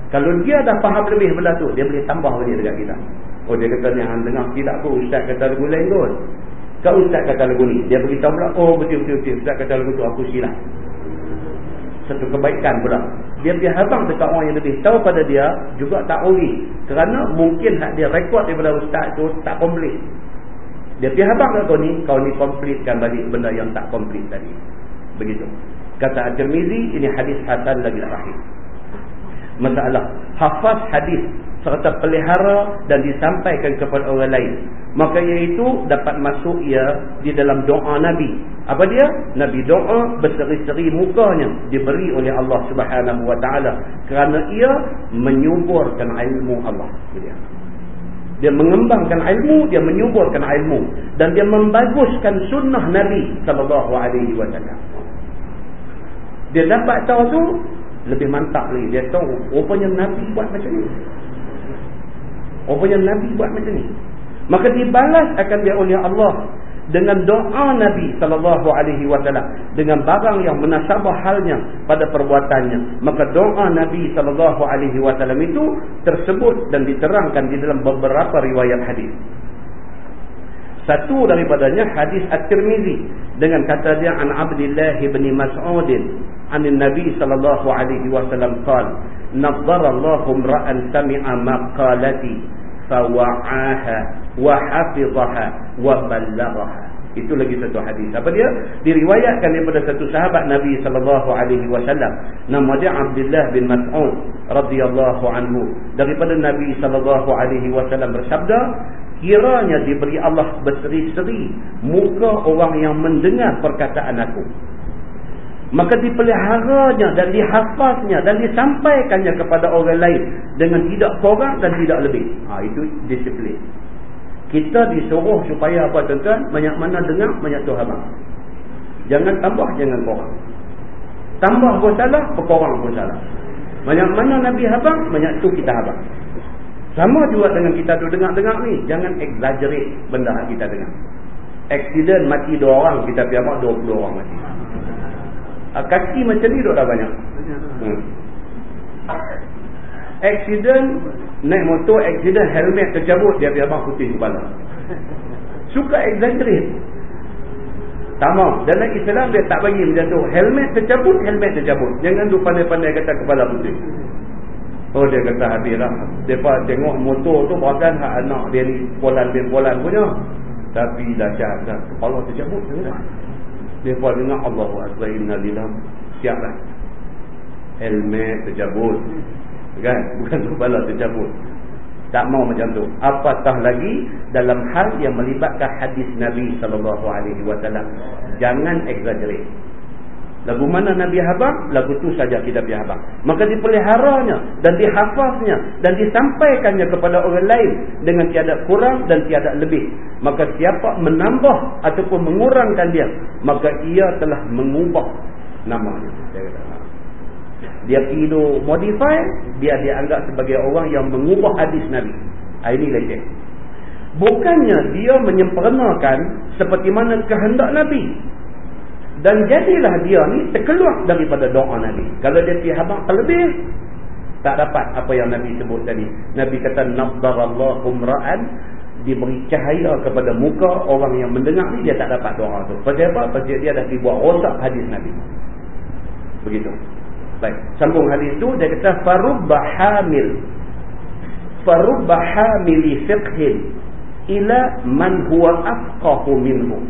kalau dia dah faham lebih belah tu dia boleh tambah balik dekat kita. Oh dia kata ni hang dengar tidak apa ustaz kata lagu lain kot. Kau ustaz kata lagu ni. Dia beritahu pula oh betul betul betul ustaz kata lagu tu aku silap. Satu kebaikan pula. Dia dia habang dekat orang yang lebih tahu pada dia juga tak rugi. Kerana mungkin hak dia rekod daripada ustaz tu tak komplit. Dia pergi habang kat kau ni, kau ni komplitkan balik benda yang tak komplit tadi. Begitu. Kata At-Tirmizi, ini hadis hasan lagi sahih. Masalah, hafaz hadis serta pelihara dan disampaikan kepada orang lain. Maka iaitu dapat masuk ia di dalam doa Nabi. Apa dia? Nabi doa berseri-seri mukanya diberi oleh Allah Subhanahu Wa Taala kerana ia menyuburkan ilmu Allah. Dia. dia mengembangkan ilmu, dia menyuburkan ilmu dan dia membaguskan sunnah Nabi sallallahu alaihi wasallam. Dia dapat tahu tu lebih mantap lagi. Dia tahu rupanya Nabi buat macam ni. Rupanya Nabi buat macam ni. Maka dibalas akan dia oleh Allah dengan doa Nabi sallallahu alaihi wasallam dengan barang yang menasabah halnya pada perbuatannya. Maka doa Nabi sallallahu alaihi wasallam itu tersebut dan diterangkan di dalam beberapa riwayat hadis. Satu daripadanya hadis At-Tirmizi dengan kata dia an Abdullah bin Mas'ud an Nabi sallallahu alaihi wasallam qala nadhara Allahu ra'an sami'a maqalati fawa'aha wa hafizaha wa ballaghaha itu lagi satu hadis. Apa dia? Diriwayatkan daripada satu sahabat Nabi sallallahu alaihi wasallam. Nama dia Abdullah bin Mas'ud radhiyallahu anhu. Daripada Nabi sallallahu alaihi wasallam bersabda kiranya diberi Allah berseri-seri muka orang yang mendengar perkataan aku maka dipeliharanya dan dihafaznya dan disampaikannya kepada orang lain dengan tidak kurang dan tidak lebih. Ha, itu disiplin. Kita disuruh supaya apa tuan-tuan? Banyak mana dengar banyak tu habang. Jangan tambah jangan kurang tambah pun salah berkurang pun salah. Banyak mana Nabi habang banyak tu kita habang. Sama juga dengan kita tu dengar-dengar ni. Jangan exaggerate benda kita dengar. Accident mati dua orang, kita dua puluh orang mati. Ah, kaki macam ni dah banyak. Hmm. Accident, naik motor, accident, helmet tercabut, dia piamak putih kepala. Suka exaggerate. Tamam. Dalam Islam dia tak bagi macam tu. Helmet tercabut, helmet tercabut. Jangan tu pandai-pandai kata kepala putih. Oh dia kata habis lah. Tengok motor tu bahkan hak anak dia ni polan bin polan punya. Tapi dah cakap kepala tercabut. Mereka dengar Allah. Siap lah. Helmet tercabut. Kan? Bukan kepala tercabut. Tak mau macam tu. Apatah lagi dalam hal yang melibatkan hadis Nabi SAW. Jangan exaggerate. Lagu mana Nabi habang, lagu tu saja kita pergi habang. Maka dipeliharanya dan dihafaznya dan disampaikannya kepada orang lain dengan tiada kurang dan tiada lebih. Maka siapa menambah ataupun mengurangkan dia, maka ia telah mengubah namanya. Dia pergi modify, dia dianggap sebagai orang yang mengubah hadis Nabi. Ah, ini leceh. Bukannya dia menyempurnakan seperti mana kehendak Nabi. Dan jadilah dia ni terkeluar daripada doa Nabi. Kalau dia pergi habang terlebih, tak dapat apa yang Nabi sebut tadi. Nabi kata, Nabdarallahu mra'an, diberi cahaya kepada muka orang yang mendengar ni, dia tak dapat doa tu. Pasal apa? Pasal dia dah dibuat rosak hadis Nabi. Begitu. Baik. Sambung hadis tu, dia kata, Farubba hamil. Farubba hamili fiqhin ila man huwa afqahu minhum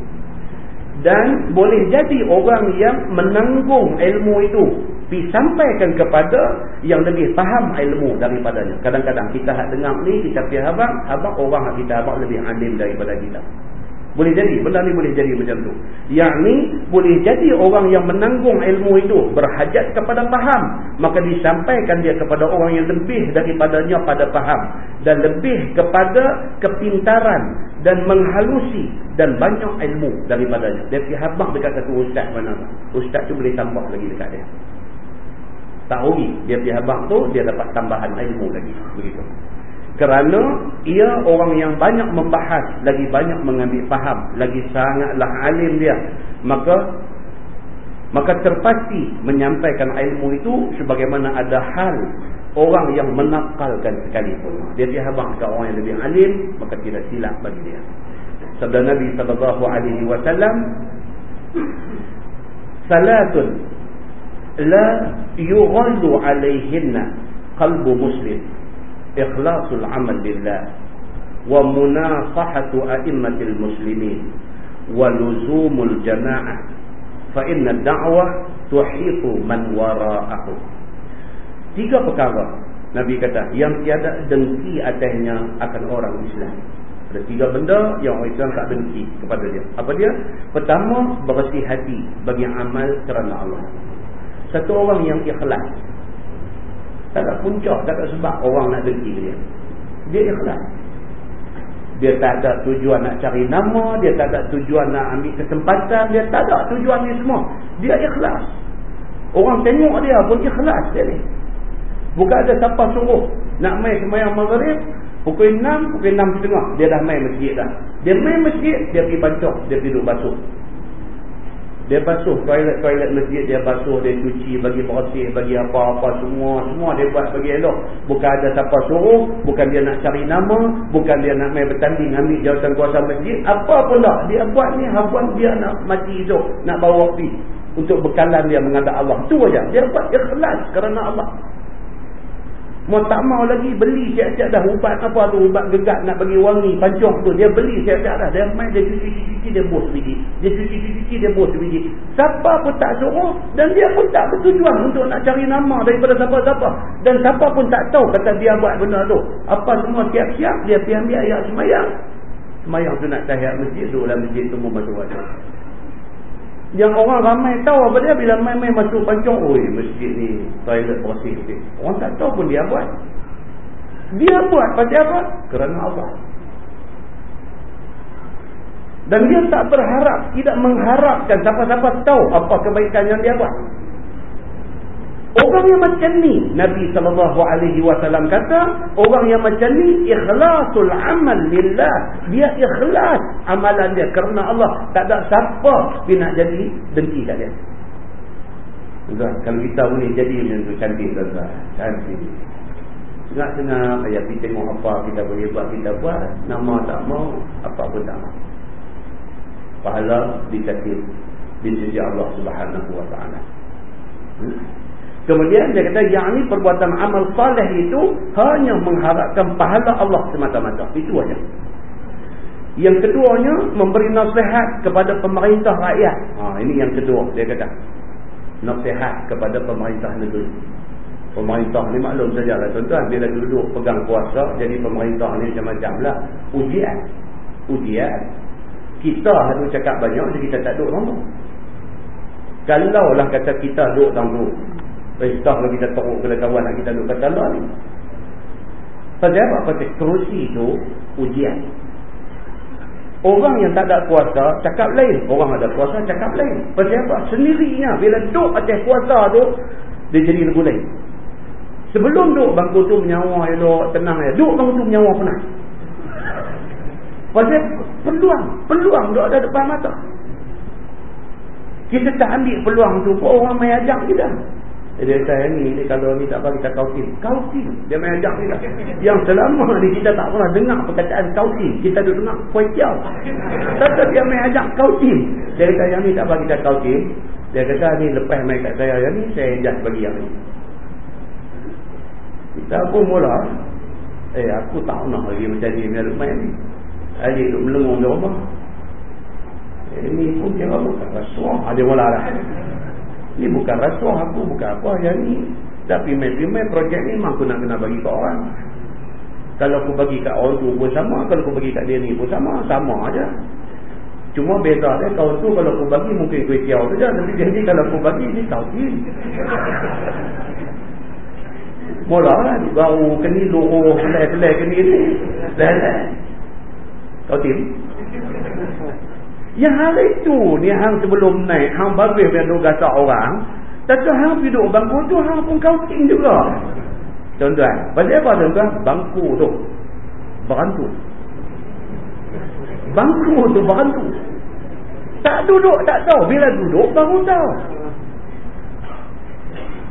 dan boleh jadi orang yang menanggung ilmu itu disampaikan kepada yang lebih faham ilmu daripadanya. Kadang-kadang kita hak dengar ni kita pergi habang habang orang hak kita habang lebih alim daripada kita boleh jadi, benda ni boleh jadi macam tu. Ni boleh jadi orang yang menanggung ilmu itu berhajat kepada faham. Maka disampaikan dia kepada orang yang lebih daripadanya pada faham. Dan lebih kepada kepintaran dan menghalusi dan banyak ilmu daripadanya. Dia pergi habang dekat satu ustaz mana. Ustaz tu boleh tambah lagi dekat dia. Tak rugi. Dia pergi habang tu, dia dapat tambahan ilmu lagi. Begitu kerana ia orang yang banyak membahas lagi banyak mengambil faham lagi sangatlah alim dia. Maka maka terpasti menyampaikan ilmu itu sebagaimana ada hal orang yang menakalkan sekalipun. Dia dihabang ke orang yang lebih alim maka tidak silap bagi dia. Sabda Nabi sallallahu alaihi wasallam salatun la yughallu alaihinna qalbu muslim ikhlasul amal lillah. Wa munasahatu a'immatil muslimin. Wa luzumul jama'ah. Fa inna da'wah tuhitu man wara'ahu. Tiga perkara Nabi kata yang tiada dengki atasnya akan orang Islam. Ada tiga benda yang orang Islam tak dengki kepada dia. Apa dia? Pertama bersih hati bagi amal kerana Allah. Satu orang yang ikhlas tak ada punca tak ada sebab orang nak dengki dia. Dia ikhlas. Dia tak ada tujuan nak cari nama dia tak ada tujuan nak ambil kesempatan dia tak ada tujuan ni semua. Dia ikhlas. Orang tengok dia pun ikhlas dia ni. Bukan ada siapa suruh nak main semayang maghrib pukul 6 pukul 6 setengah dia dah main masjid dah. Dia main masjid dia pergi pancok dia pergi duduk basuh dia basuh toilet-toilet masjid dia basuh, dia cuci, bagi bersih, bagi apa-apa semua. Semua dia buat bagi elok. Bukan ada siapa suruh, bukan dia nak cari nama, bukan dia nak main bertanding ambil jawatan kuasa masjid. Apa pun tak. Dia buat ni, habuan dia nak mati hidup, nak bawa pergi. Untuk bekalan dia mengadap Allah. Itu aja. Dia buat ikhlas kerana Allah. Mau tak mau lagi beli siap-siap dah. Ubat apa tu? Ubat gegat nak bagi wangi pancung tu. Dia beli siap-siap dah. Dia main dia cuci-cuci dia bos biji. Dia cuci-cuci dia bos biji. Siapa pun tak suruh dan dia pun tak bertujuan untuk nak cari nama daripada siapa-siapa. Dan siapa pun tak tahu kata dia buat benda tu. Apa semua siap-siap dia pergi ambil ayat semayang. Semayang tu nak tahiyat masjid tu dalam masjid tu masuk waktu yang orang ramai tahu apa dia bila main-main masuk pancung, oi masjid ni toilet bersih sikit. Orang tak tahu pun dia buat. Dia buat pasal apa? Kerana Allah. Dan dia tak berharap, tidak mengharapkan siapa-siapa tahu apa kebaikan yang dia buat. Orang yang macam ni Nabi SAW kata Orang yang macam ni Ikhlasul amal lillah. Dia ikhlas amalan dia Kerana Allah. Tak ada siapa Dia nak jadi dengki kat dia. Tuan, Kalau kita boleh jadi macam tu Cantik tuan Cantik. Tengah-tengah Ayah pergi tengok apa Kita boleh buat Kita buat. Nama tak mau Apa pun tak mau. Pahala dikasih Di sisi Allah Subhanahu Wa Taala. Hmm? Kemudian dia kata yang ni perbuatan amal salih itu hanya mengharapkan pahala Allah semata-mata. Itu aja. Yang keduanya memberi nasihat kepada pemerintah rakyat. Ha, ini yang kedua dia kata. Nasihat kepada pemerintah negeri. Pemerintah ni maklum saja lah tuan-tuan. Bila duduk pegang kuasa jadi pemerintah ni macam-macam lah. Ujian. Ujian. Kita harus cakap banyak jadi kita tak duduk lama. Kalau lah kata kita duduk tangguh Perintah kalau kita teruk kepada kawan nak kita duduk kata Allah ni. Pasal apa? Pasal kerusi itu ujian. Orang yang tak ada kuasa cakap lain. Orang ada kuasa cakap lain. Pasal apa? Sendirinya bila duduk atas kuasa tu dia jadi lagu lain. Sebelum duduk bangku tu menyawa elok, tenang ya. Duduk bangku tu menyawa penat. Pasal peluang. Peluang duduk ada depan mata. Kita tak ambil peluang tu orang main ajak kita. Dia kata ni, ni kalau ni tak apa kita kausin. Kausin. Dia main ajak ni lah. Yang selama ni kita tak pernah dengar perkataan kausin. Kita duduk dengar kuatiau. Tapi dia main ajak kausin. Dia kata yang ni tak apa kita kausin. Dia kata ni lepas main kat saya yang ni, saya just bagi yang ni. Kita pun mula. Eh aku tak nak lagi macam ni. Dia main ni. Adik duduk melengung di rumah. Eh, ni pun kira bukan rasuah. Dia mula lah. Ini bukan rasuah aku, bukan apa yang ni. Tapi main-main projek ni memang aku nak kena bagi ke orang. Kalau aku bagi kat orang tu pun sama, kalau aku bagi kat dia ni pun sama, sama aja. Cuma beza dia, kau tu kalau aku bagi mungkin kuih tiaw saja. Tapi dia ni kalau aku bagi, ni tahu ni. Mula lah, baru keni luruh, selai-selai keni ni. Selai-selai. Tim? Yang hari itu ni hang sebelum naik, hang bagus dia duk gasak orang. Tapi hang pergi duduk bangku tu, hang pun kauting juga. Tuan-tuan, pasal apa tuan-tuan? Bangku tu. Berantu. Bangku tu berantu. Tak duduk, tak tahu. Bila duduk, baru tahu.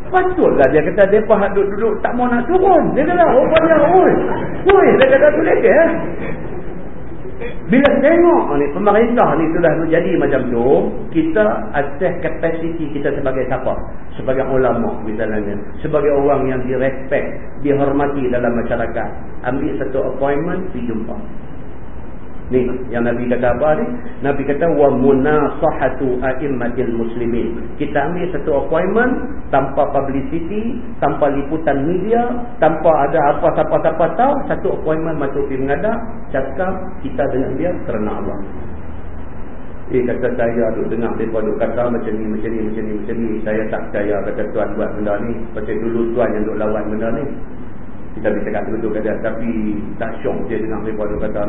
Patutlah dia kata, mereka duduk-duduk tak mau nak turun. Dia kata, oh banyak, oi. Oi, dia kata tu lagi eh. Bila tengok ni pemerintah ni sudah jadi macam tu, kita atas kapasiti kita sebagai siapa? Sebagai ulama misalnya, sebagai orang yang direspek, dihormati dalam masyarakat. Ambil satu appointment, pergi jumpa. Ni yang Nabi kata apa ni? Nabi kata wa munasahatu a'immatil muslimin. Kita ambil satu appointment tanpa publicity, tanpa liputan media, tanpa ada apa siapa-siapa tahu, satu appointment masuk pergi mengadap, cakap kita dengan dia kerana Allah. Eh kata saya duk dengar mereka duk kata macam ni, macam ni, macam ni, macam ni. Saya tak percaya kata tuan buat benda ni. Pasal dulu tuan yang duk lawan benda ni. Kita bisa kata betul kata tapi tak syok dia dengar mereka duk kata.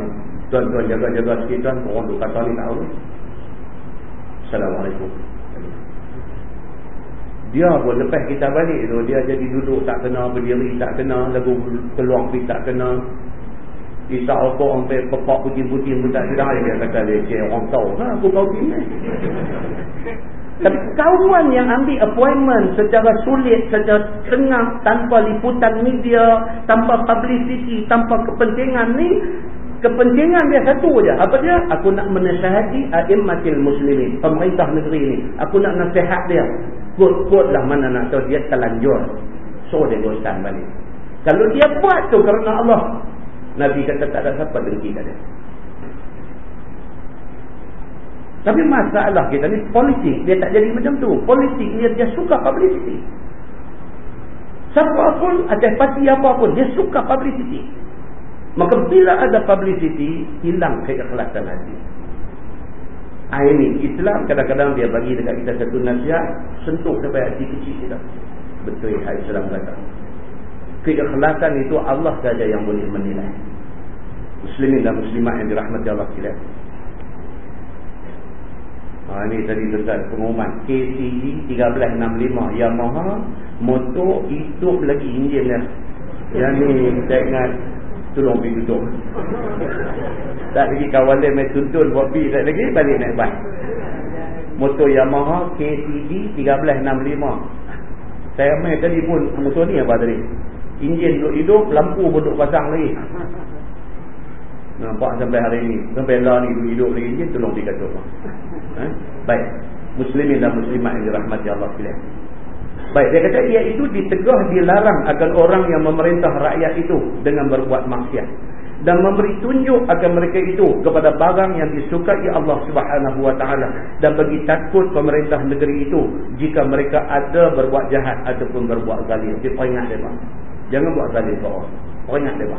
Tuan-tuan jaga-jaga sikit tuan, orang duk kata ni tahu ni. Assalamualaikum. Dia pun lepas kita balik tu, dia jadi duduk tak kena, berdiri tak kena, lagu keluar pergi tak kena. Isa apa sampai pepak puting-puting pun tak sedar dia kata leceh orang tahu ha aku tahu ni tapi kawan yang ambil appointment secara sulit secara tengah tanpa liputan media tanpa publicity tanpa kepentingan ni kepentingan dia satu aja apa dia? Aku nak menasihati a'immatil muslimin pemerintah negeri ni. Aku nak nasihat dia. Kod-kod lah mana nak tahu dia telanjur. So dia gostan balik. Kalau dia buat tu kerana Allah. Nabi kata tak ada siapa dengki kat dia. Tapi masalah kita ni politik dia tak jadi macam tu. Politik dia dia suka publicity. Siapa pun ada parti apa pun dia suka publicity. Maka bila ada publicity hilang keikhlasan hati. Ah ini Islam kadang-kadang dia bagi dekat kita satu nasihat sentuh sampai hati kecil kita. Betul Islam kata keikhlasan itu Allah saja yang boleh menilai muslimin dan muslimat yang dirahmati Allah sekalian Ha, ini tadi tuan pengumuman. KCG 1365 Yamaha motor hidup lagi enjin dia yang ni saya ingat tolong pergi tutup. Tak lagi kawan dia main tuntun buat pergi tak lagi balik naik bas. Motor Yamaha KCG 1365 saya main tadi pun motor ni apa tadi? Enjin duduk hidup, lampu pun duduk pasang lagi. Nampak sampai hari ini. Sampai lah ni hidup lagi enjin, tolong dikatuk. Eh? Baik. Muslimin dan muslimat yang dirahmati Allah sekalian. Baik, dia kata iaitu ditegah, dilarang akan orang yang memerintah rakyat itu dengan berbuat maksiat. Dan memberi tunjuk akan mereka itu kepada barang yang disukai Allah subhanahu wa ta'ala. Dan bagi takut pemerintah negeri itu jika mereka ada berbuat jahat ataupun berbuat zalim. Dia ingat dia Jangan buat zalim ke orang. Orang ingat dia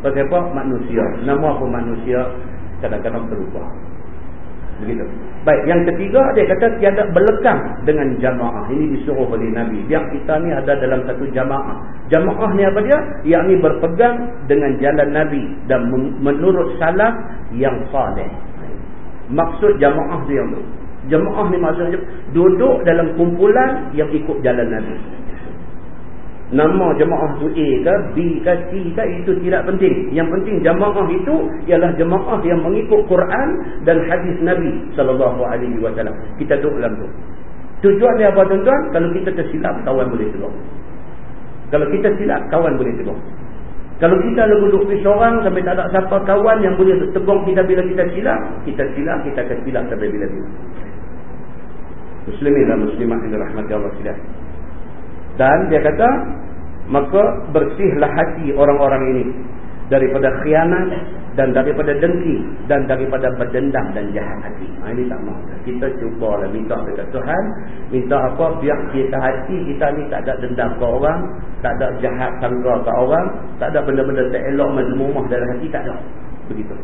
Pasal apa? Manusia. Nama apa manusia kadang-kadang berubah. Begitu. Baik, yang ketiga dia kata tiada berlekang dengan jamaah. Ini disuruh oleh Nabi. Biar kita ni ada dalam satu jamaah. Jamaah ni apa dia? Yang berpegang dengan jalan Nabi dan menurut salaf yang saleh. Maksud jamaah dia tu. Jamaah ni maksudnya duduk dalam kumpulan yang ikut jalan Nabi nama jemaah tu A ke B ke C ke itu tidak penting. Yang penting jemaah itu ialah jemaah yang mengikut Quran dan hadis Nabi SAW kita duduk dalam tu. Tujuan dia apa tuan-tuan? Kalau kita tersilap kawan boleh tegur kalau kita silap kawan boleh tegur kalau kita lalu duduk di seorang sampai tak ada siapa kawan yang boleh tegur kita bila kita silap kita silap kita akan silap sampai bila-bila muslimin dan muslimat yang dirahmati Allah silap dan dia kata maka bersihlah hati orang-orang ini daripada khianat dan daripada dengki dan daripada berdendam dan jahat hati. Ha, ini tak mahu. Kita cubalah minta dekat Tuhan. Minta apa? Biar kita hati kita ni tak ada dendam ke orang. Tak ada jahat sangka ke orang. Tak ada benda-benda tak elok mazmumah dalam hati. Tak ada. Begitu.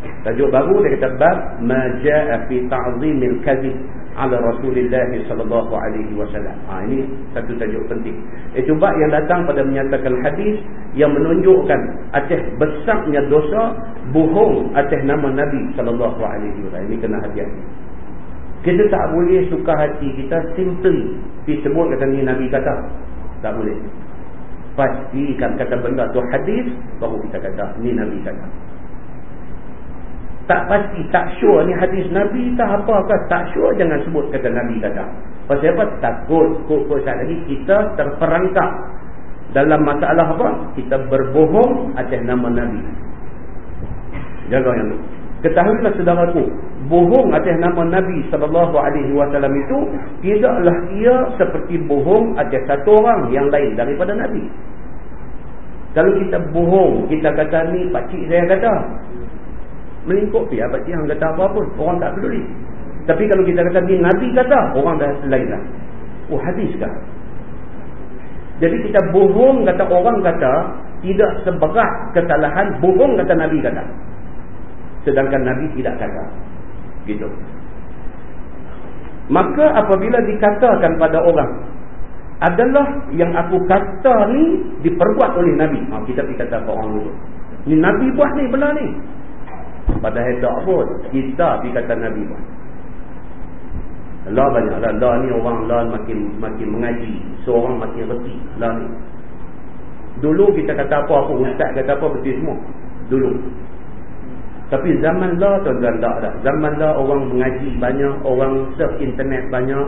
Tajuk baru dia kata bab maja'a fi ta'zimil kadhib ala Rasulullah sallallahu alaihi wasallam. Ha ini satu tajuk penting. Itu bab yang datang pada menyatakan hadis yang menunjukkan atas besarnya dosa bohong atas nama Nabi sallallahu alaihi wasallam. Ini kena hati-hati. Kita tak boleh suka hati kita simply disebut kata ni Nabi kata. Tak boleh. Pastikan kata benda tu hadis baru kita kata ni Nabi kata tak pasti, tak sure ni hadis Nabi tak apa ke, tak sure jangan sebut kata Nabi kata. Pasal apa? Takut, kut-kut saat lagi kita terperangkap dalam masalah apa? Kita berbohong atas nama Nabi. Jaga yang tu. Ketahuilah saudaraku, bohong atas nama Nabi sallallahu alaihi wasallam itu tidaklah ia seperti bohong atas satu orang yang lain daripada Nabi. Kalau kita bohong, kita kata ni pak cik saya kata, Melingkup pergi abad yang kata apa pun. Orang tak peduli. Tapi kalau kita kata ni Nabi kata, orang dah lain lah. Oh hadis kah? Jadi kita bohong kata orang kata, tidak seberat kesalahan, bohong kata Nabi kata. Sedangkan Nabi tidak kata. Gitu. Maka apabila dikatakan pada orang, adalah yang aku kata ni diperbuat oleh Nabi. Ha, kita pergi kata orang dulu. Ni Nabi buat ni benar ni. Padahal tak pun. Kita pergi kata Nabi buat. Allah banyak lah. Ni orang Allah makin makin mengaji. Seorang makin reti. Allah ni. Dulu kita kata apa, apa ustaz kata apa, betul semua. Dulu. Tapi zaman lah tuan-tuan tak ada. Zaman lah orang mengaji banyak, orang surf internet banyak,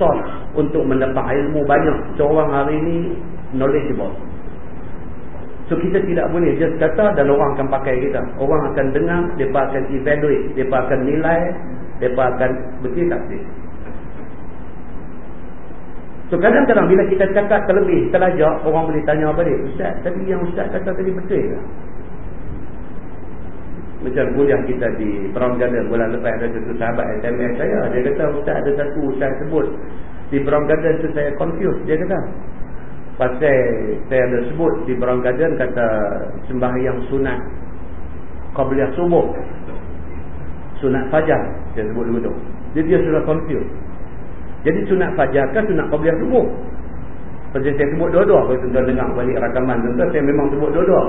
source untuk mendapat ilmu banyak. Seorang hari ini knowledgeable. So kita tidak boleh just kata dan orang akan pakai kita. Orang akan dengar, mereka akan evaluate, mereka akan nilai, mereka akan betul tak betul. So kadang-kadang bila kita cakap terlebih, terlajak, orang boleh tanya apa dia? Ustaz, tadi yang Ustaz kata tadi betul ke? Macam kuliah kita di Brown Garden bulan lepas ada satu sahabat SMS saya. Dia kata Ustaz ada satu Ustaz sebut di Brown Garden tu saya confused. Dia kata pasal saya ada sebut di Brown Garden kata sembahyang sunat Qabliyah subuh sunat fajar dia sebut dulu tu. Jadi dia sudah confused. Jadi sunat fajar kan sunat Qabliyah subuh. Pasal saya sebut dua-dua kalau tuan dengar balik rakaman tuan saya memang sebut dua-dua.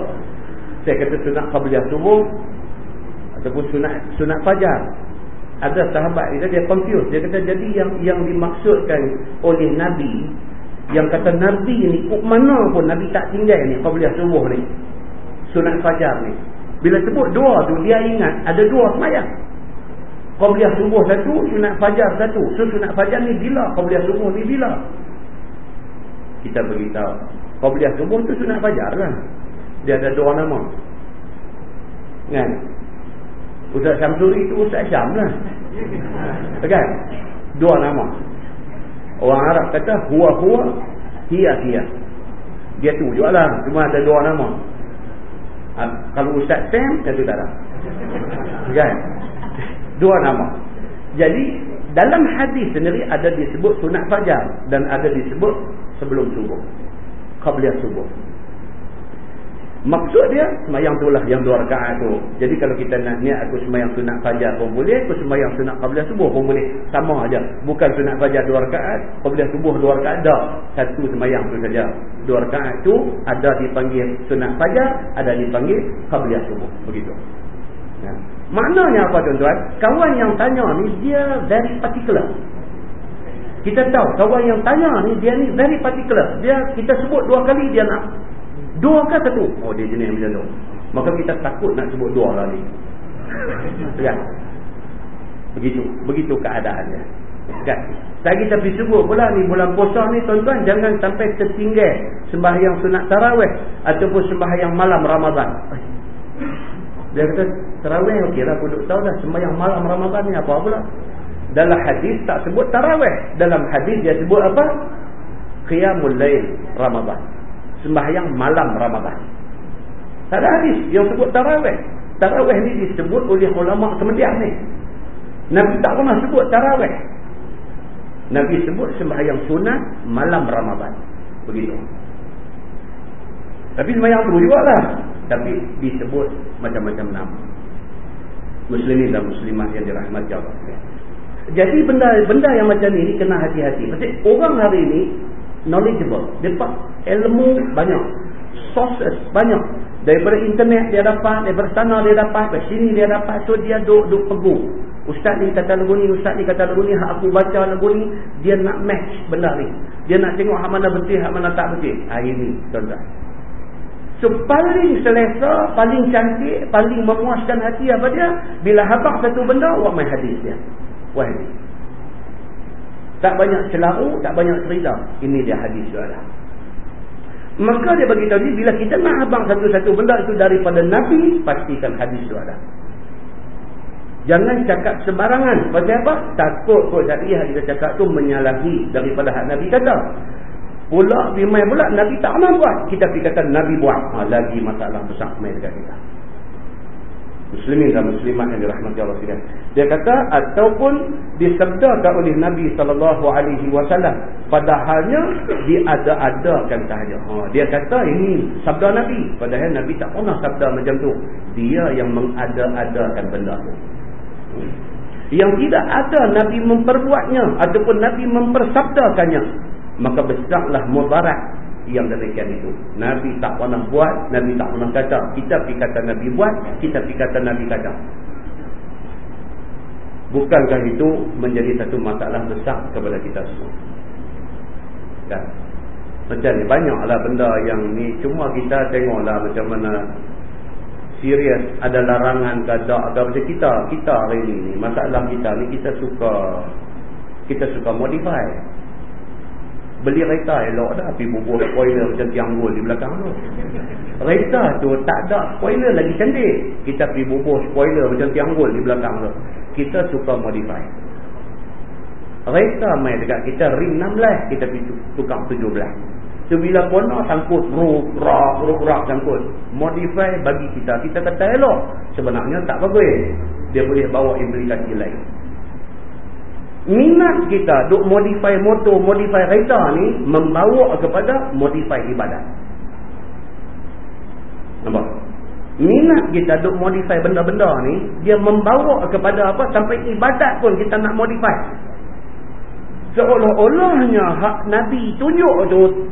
Saya kata sunat Qabliyah subuh ataupun sunat sunat fajar. Ada sahabat dia dia confused. Dia kata jadi yang yang dimaksudkan oleh Nabi yang kata Nabi ni mana pun Nabi tak tinggal ni qabliyah subuh ni. Sunat fajar ni. Bila sebut dua tu dia ingat ada dua sembahyang. Qabliyah subuh satu, sunat fajar satu. So sunat fajar ni bila, qabliyah subuh ni bila? Kita beritahu. Qabliyah subuh tu sunat fajar lah. Dia ada dua nama. Kan? Ustaz Syamsuri tu Ustaz Syam lah. Kan? Dua nama. Orang Arab kata huwa huwa hiya hiya. Dia tu juga lah. Cuma ada dua nama. Ha, kalau Ustaz Sam, itu tak ada. Kan? Dua nama. Jadi, dalam hadis sendiri ada disebut sunat fajar. Dan ada disebut sebelum subuh. Qabliyah subuh. Maksud dia semayang tu lah yang dua rakaat tu. Jadi kalau kita nak niat aku semayang sunat fajar pun boleh, aku semayang sunat qabliyah subuh pun boleh. Sama aja. Bukan sunat fajar dua rakaat, qabliyah subuh dua rakaat dah. Satu semayang tu saja. Dua rakaat tu ada dipanggil sunat fajar, ada dipanggil qabliyah subuh. Begitu. Ya. Maknanya apa tuan-tuan? Kawan yang tanya ni dia very particular. Kita tahu kawan yang tanya ni dia ni very particular. Dia kita sebut dua kali dia nak Dua kan satu? Oh dia jenis macam tu. Maka kita takut nak sebut dua lagi. Kan? Begitu. Begitu keadaannya. Kan? Kita pergi sebut pula ni bulan puasa ni tuan-tuan jangan sampai tertinggal sembahyang sunat tarawih ataupun sembahyang malam Ramadan. Dia kata tarawih okey lah aku tahu dah sembahyang malam Ramadan ni apa pula. Dalam hadis tak sebut tarawih. Dalam hadis dia sebut apa? Qiyamul Lail Ramadan sembahyang malam Ramadan. Tak ada hadis yang sebut tarawih. Tarawih ni disebut oleh ulama kemudian ni. Nabi tak pernah sebut tarawih. Nabi sebut sembahyang sunat malam Ramadan. Begitu. Tapi sembahyang tu juga lah. Tapi disebut macam-macam nama. Muslimin dan muslimat yang dirahmati Allah. Jadi benda benda yang macam ni kena hati-hati. Pasal orang hari ni knowledgeable. Dia ilmu banyak. Sources banyak. Daripada internet dia dapat, daripada sana dia dapat, dari sini dia dapat. So dia duduk peguh. Ustaz ni kata lagu ni, ustaz ni kata lagu ni, hak aku baca lagu ni, dia nak match benda ni. Dia nak tengok hak mana betul, hak mana tak betul. Ha ini, tuan-tuan. So paling selesa, paling cantik, paling memuaskan hati apa dia? Bila habak satu benda, awak main hadis dia. Hadis. Tak banyak celaru, tak banyak cerita. Ini dia hadis juga. Maka dia beritahu ni, bila kita nak abang satu-satu benda itu daripada Nabi, pastikan hadis juga. Jangan cakap sembarangan. Pasal apa? Takut kot syariah kita cakap tu menyalahi daripada hak Nabi kata. Pula, bimai pula, Nabi tak pernah buat. Kita pergi kata Nabi buat. Ha, lagi masalah besar main dekat kita. Muslimin dan muslimat yang dirahmati Allah sekalian. Dia kata ataupun disabdakan oleh Nabi sallallahu alaihi wasallam padahalnya diada-adakan sahaja. Ha, dia kata ini sabda Nabi padahal Nabi tak pernah sabda macam tu. Dia yang mengada-adakan benda tu. Yang tidak ada Nabi memperbuatnya ataupun Nabi mempersabdakannya maka besarlah mudarat yang demikian itu. Nabi tak pernah buat, Nabi tak pernah kata. Kita pergi kata Nabi buat, kita pergi kata Nabi kata. Bukankah itu menjadi satu masalah besar kepada kita semua? Dan macam ni banyaklah benda yang ni cuma kita tengoklah macam mana serius ada larangan ke tak ke macam kita kita hari ni masalah kita ni kita suka kita suka modify beli kereta elok dah tapi bubuh spoiler macam tiang gol di belakang tu. Kereta tu tak ada spoiler lagi cantik. Kita pergi bubuh spoiler macam tiang gol di belakang tu. Kita suka modify. Kereta main dekat kita ring 16 kita pergi tukang 17 so bila kona sangkut ruk rak ruk rak sangkut modify bagi kita. Kita kata elok. Sebenarnya tak bagus. Dia boleh bawa implikasi lain minat kita duk modify motor, modify kereta ni membawa kepada modify ibadat. Nampak? Minat kita duk modify benda-benda ni dia membawa kepada apa sampai ibadat pun kita nak modify. Seolah-olahnya hak Nabi tunjuk tu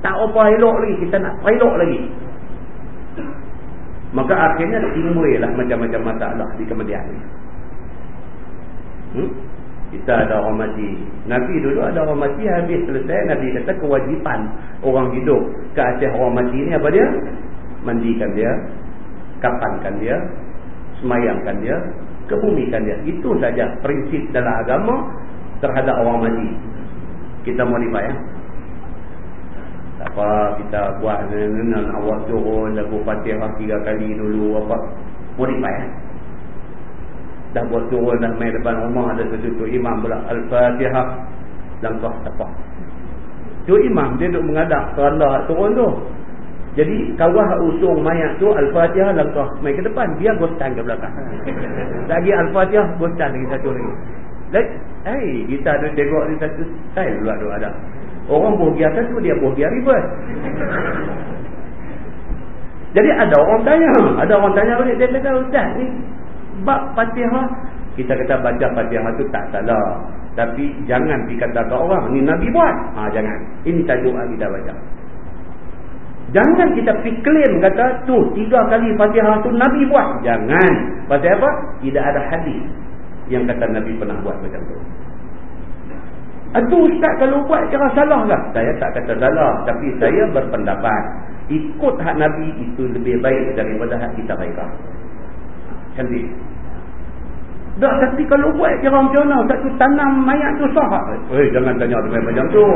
tak apa elok lagi kita nak elok lagi. Maka akhirnya timbullah macam-macam masalah di kemudian hari. Hmm? Kita ada orang mati. Nabi dulu ada orang mati habis selesai Nabi kata kewajipan orang hidup ke atas orang mati ni apa dia? Mandikan dia kapankan dia semayangkan dia kebumikan dia. Itu saja prinsip dalam agama terhadap orang mati. Kita modify ya tak apa kita buat nenek awak turun lagu fatihah tiga kali dulu apa? Modify ya dah buat turun dah main depan rumah ada satu tu imam pula. Al-fatihah. Langkah tepat tu imam dia duduk mengadap kerana turun tu. Jadi kawah usung mayat tu al-fatihah langkah main ke depan. Dia gostan ke belakang. Lagi al-fatihah gostan lagi satu lagi. Like, hey, kita ada tengok ni satu style pula tu ada. Orang bohgi atas tu dia bohgi ribet jadi ada orang tanya. Ada orang tanya balik dia kata ustaz ni bab Fatihah kita kata baca Fatihah tu tak salah tapi jangan dikatakan orang ni nabi buat ha jangan ini tajuk kita baca jangan kita fiklaim kata tu tiga kali Fatihah tu nabi buat jangan pasal apa tidak ada hadis yang kata nabi pernah buat macam tu Aduh ustaz kalau buat cara salah lah. Saya tak kata salah. Tapi saya berpendapat. Ikut hak Nabi itu lebih baik daripada hak kita baikah. Cantik. Tak, tapi kalau buat kira macam mana? Satu tanam mayat tu sah. Eh, jangan tanya sampai macam tu.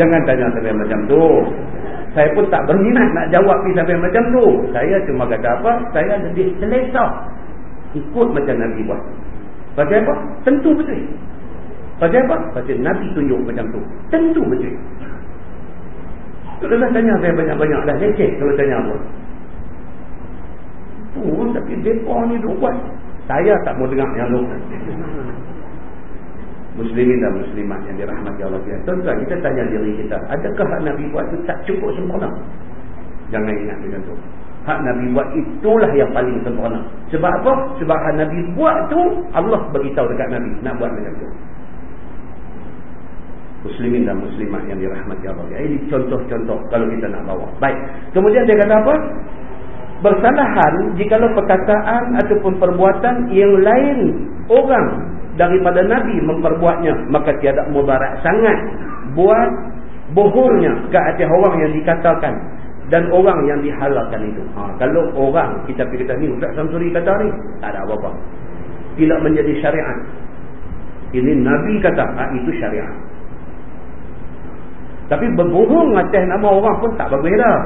Jangan tanya sampai macam tu. Saya pun tak berminat nak jawab sampai macam tu. Saya cuma kata apa? Saya lebih selesa. Ikut macam Nabi buat. Pasal apa? Tentu betul. Pasal apa? Pasal Nabi tunjuk macam tu. Tentu betul. Kalau tanya saya banyak-banyak dah leceh kalau tanya apa. Oh, tapi mereka ni duk buat. Saya tak mau dengar yang tu. Muslimin dan muslimat yang dirahmati Allah. Tuan-tuan, kita tanya diri kita. Adakah hak Nabi buat itu tak cukup sempurna? Jangan ingat macam tu. Hak Nabi buat itulah yang paling sempurna. Sebab apa? Sebab hak Nabi buat tu Allah beritahu dekat Nabi. Nak buat macam tu. Muslimin dan muslimat yang dirahmati Allah. Ini contoh-contoh kalau kita nak bawa. Baik. Kemudian dia kata apa? Bersalahan jikalau perkataan ataupun perbuatan yang lain orang daripada Nabi memperbuatnya maka tiada mudarat sangat buat bohongnya ke atas orang yang dikatakan dan orang yang dihalalkan itu. Ha, kalau orang kita pergi kata ni Ustaz Samsuri kata ni? Tak ada apa-apa. Tidak menjadi syariat. Ini Nabi kata ha, itu syariat. Tapi berbohong atas nama orang pun tak bagus dah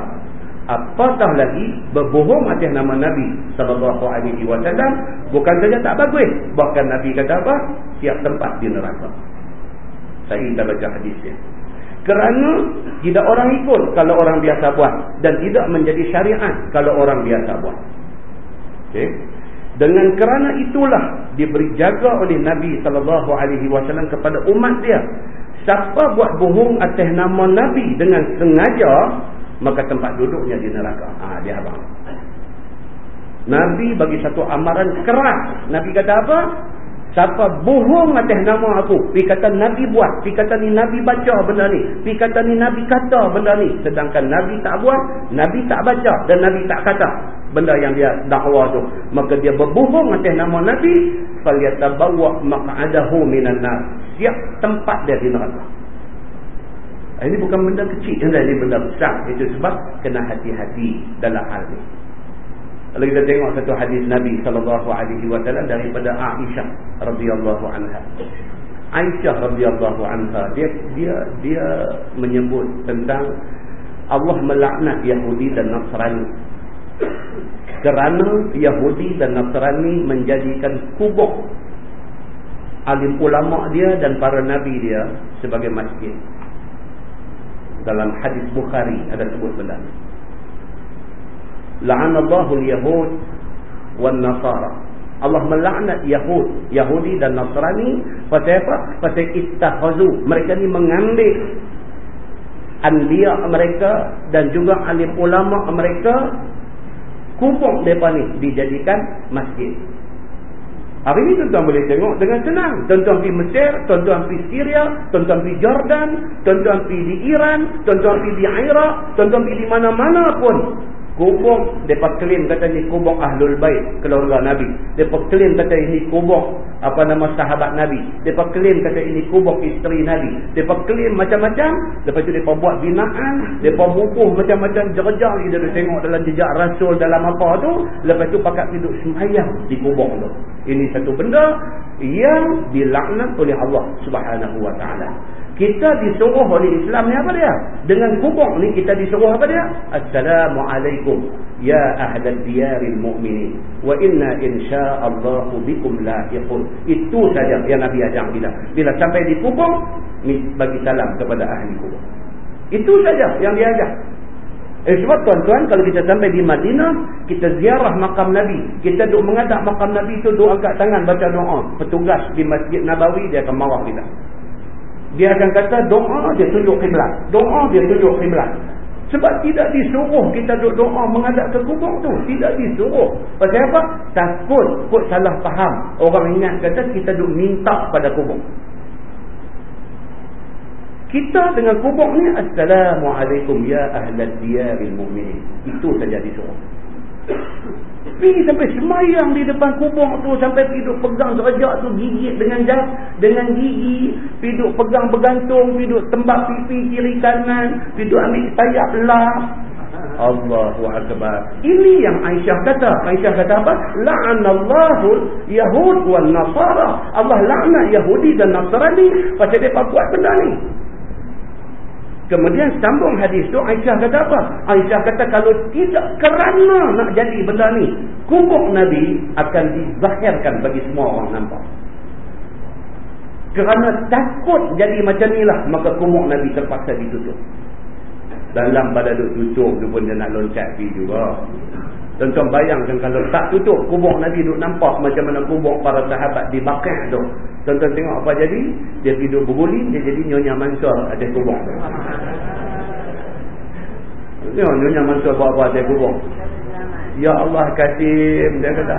apatah lagi berbohong atas nama Nabi sallallahu alaihi wasallam? Bukan saja tak bagus. Bahkan Nabi kata apa? Tiap tempat di neraka. Saya kita baca hadisnya kerana tidak orang ikut kalau orang biasa buat dan tidak menjadi syariat kalau orang biasa buat. Okay. Dengan kerana itulah diberi jaga oleh Nabi SAW kepada umat dia. Siapa buat bohong atas nama Nabi dengan sengaja, maka tempat duduknya di neraka. Ah, ha, dia abang. Nabi bagi satu amaran keras. Nabi kata apa? Siapa bohong atas nama aku? Pi kata Nabi buat, pi kata ni Nabi baca benda ni, pi kata ni Nabi kata benda ni. Sedangkan Nabi tak buat, Nabi tak baca dan Nabi tak kata benda yang dia dakwa tu. Maka dia berbohong atas nama Nabi, falyatabawwa maq'adahu minan nar. Siap tempat dia di neraka. Ini bukan benda kecil. Ini benda besar. Itu sebab kena hati-hati dalam hal ini. Kalau kita tengok satu hadis Nabi sallallahu alaihi wasallam daripada Aisyah radhiyallahu anha. Aisyah radhiyallahu anha dia dia dia menyebut tentang Allah melaknat Yahudi dan Nasrani. Kerana Yahudi dan Nasrani menjadikan kubur alim ulama dia dan para nabi dia sebagai masjid. Dalam hadis Bukhari ada sebut benda ni la'anallahu al-yahud wan nasara Allah melaknat Yahud, Yahudi dan Nasrani pasal apa? Pasal ittakhazu. Mereka ni mengambil anbiya mereka dan juga alim ulama mereka kubur depa ni dijadikan masjid. Hari ini tuan-tuan boleh tengok dengan senang. Tuan-tuan pergi Mesir, tuan-tuan pergi Syria, tuan-tuan pergi Jordan, tuan-tuan pergi di Iran, tuan-tuan pergi di Iraq, tuan-tuan pergi di mana-mana pun. Kubur, mereka klaim kata ini kubur Ahlul Bait, keluarga Nabi. Mereka klaim kata ini kubur apa nama sahabat Nabi. Mereka klaim kata ini kubur isteri Nabi. Mereka klaim macam-macam. Lepas itu mereka buat binaan. Mereka bubuh macam-macam jerjah. Kita tengok dalam jejak Rasul dalam apa tu. Lepas itu pakat hidup semayang di kubur tu. Ini satu benda yang dilaknat oleh Allah subhanahu wa ta'ala. Kita disuruh oleh Islam ni apa dia? Dengan kubur ni kita disuruh apa dia? Assalamualaikum ya ahlal diyaril mu'minin wa inna insya'allahu bikum lahiqun. Itu saja yang Nabi ajar kita. Bila sampai di kubur, bagi salam kepada ahli kubur. Itu saja yang dia ajar. Eh, sebab tuan-tuan kalau kita sampai di Madinah, kita ziarah makam Nabi. Kita duduk mengadap makam Nabi tu, duduk angkat tangan baca doa. Petugas di Masjid Nabawi dia akan marah kita. Dia akan kata doa dia tunjuk kiblat. Doa dia tunjuk kiblat. Sebab tidak disuruh kita duduk doa menghadap ke kubur tu. Tidak disuruh. Pasal apa? Takut kot salah faham. Orang ingat kata kita duduk minta pada kubur. Kita dengan kubur ni Assalamualaikum ya ahlal diyaril mu'minin. Itu saja disuruh. Pergi sampai semayang di depan kubur tu sampai pergi duduk pegang derajat tu gigit dengan jam, dengan gigi, pergi duduk pegang bergantung, pergi duduk tembak pipi kiri kanan, pergi duduk ambil tayak lap. Allahu akbar. Ini yang Aisyah kata. Aisyah kata apa? La'anallahu yahud wal nasara. Allah laknat Yahudi dan Nasrani pasal depa buat benda ni. Kemudian sambung hadis tu Aisyah kata apa? Aisyah kata kalau tidak kerana nak jadi benda ni, kubur Nabi akan dizahirkan bagi semua orang nampak. Kerana takut jadi macam inilah, maka kubur Nabi terpaksa ditutup. Dalam pada duk tutup tu pun dia nak loncat pergi juga. Tuan-tuan bayangkan kalau tak tutup kubur Nabi duk nampak macam mana kubur para sahabat di Baqi' tu. Tuan-tuan tengok apa jadi? Dia tidur berguling, dia jadi Nyonya Mansur atas kubur. Tengok Nyonya Mansur buat apa atas kubur. Ya Allah Kasim, dia kata.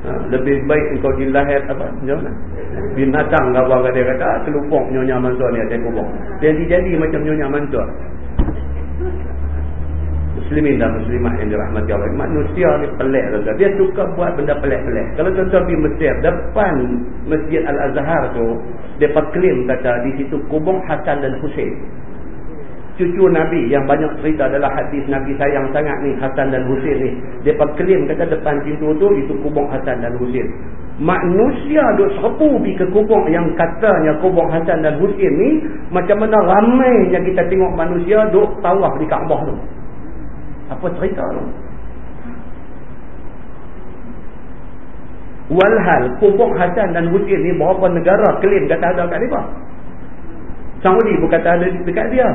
Ha, lebih baik engkau dilahir apa? Jangan. Binatang apa dia kata, selupuk Nyonya Mansur ni atas kubur. Dia jadi macam Nyonya Mansur muslimin dan muslimat yang dirahmati Allah. Manusia ni pelik tuan Dia suka buat benda pelik-pelik. Kalau tuan-tuan pergi Mesir, depan Masjid Al-Azhar tu, depa klaim kata di situ kubur Hasan dan Husain. Cucu Nabi yang banyak cerita adalah hadis Nabi sayang sangat ni Hasan dan Husain ni. Depa klaim kata depan pintu tu itu kubur Hasan dan Husain. Manusia duk serpu pergi ke kubur yang katanya kubur Hasan dan Husain ni macam mana ramainya kita tengok manusia duk tawaf di Kaabah tu. Apa cerita tu? Walhal kubur Hasan dan Husin ni berapa negara klaim kata ada kat mereka. Saudi pun kata ada dekat dia.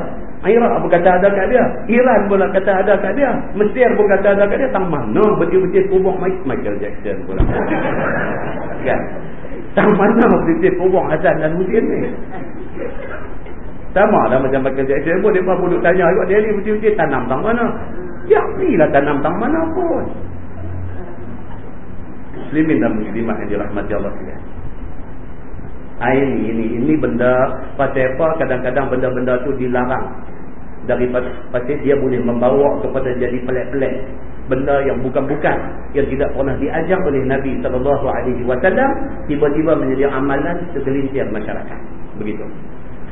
Iraq kata ada kat dia. Iran pun kata ada kat dia. Mesir kata ada kat dia. Tang mana betul-betul kubur Michael Jackson pula. kan? Tang mana betul-betul kubur Hasan dan Hussein ni. Sama lah macam Michael Jackson pun. Dia pun duduk tanya. Dia ni betul-betul tanam tang mana. Ya, lah tanam tang mana pun. Muslimin dan Muslimah yang dirahmati Allah sekalian. Ini, ini, ini benda pasal apa? Kadang-kadang benda-benda tu dilarang. Daripada pasal dia boleh membawa kepada jadi pelik-pelik. Benda yang bukan-bukan yang tidak pernah diajar oleh Nabi wasallam tiba-tiba menjadi amalan segelintir masyarakat. Begitu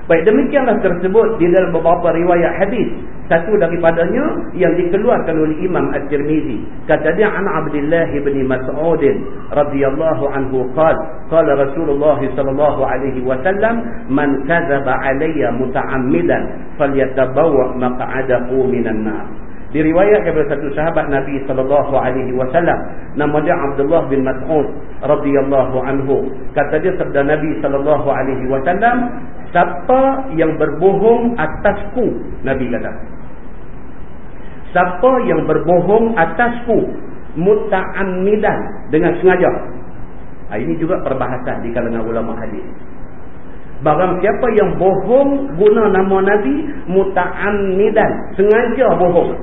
Baik demikianlah tersebut di dalam beberapa riwayat hadis. Satu daripadanya yang dikeluarkan oleh Imam At-Tirmizi. Kata dia an Abdullah bin Mas'ud radhiyallahu anhu qala qala Rasulullah sallallahu alaihi wasallam man kadzaba alayya muta'ammidan falyatabawwa maq'adahu minan nar. Diriwayatkan oleh satu sahabat Nabi sallallahu alaihi wasallam nama dia Abdullah bin Mas'ud radhiyallahu anhu. Kata dia sabda Nabi sallallahu alaihi wasallam Siapa yang berbohong atasku? Nabi kata. Siapa yang berbohong atasku? Muta'amidan Dengan sengaja. Ha, Ini juga perbahasan di kalangan ulama hadis. Barang siapa yang bohong Guna nama Nabi Muta'amidan Sengaja bohong.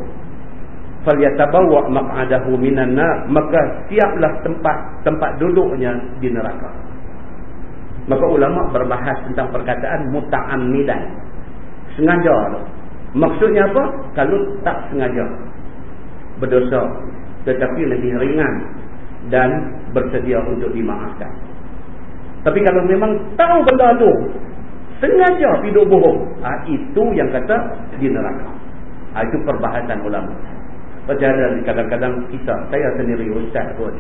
Falyatabawa maq'adahu minan nar Maka siaplah tempat Tempat duduknya di neraka Maka ulama berbahas tentang perkataan muta'ammidan. Sengaja. Maksudnya apa? Kalau tak sengaja. Berdosa. Tetapi lebih ringan. Dan bersedia untuk dimaafkan. Tapi kalau memang tahu benda tu. Sengaja hidup bohong. Ha, itu yang kata di neraka. Ha, itu perbahasan ulama. Perjalanan kadang-kadang kita. Saya sendiri ustaz pun.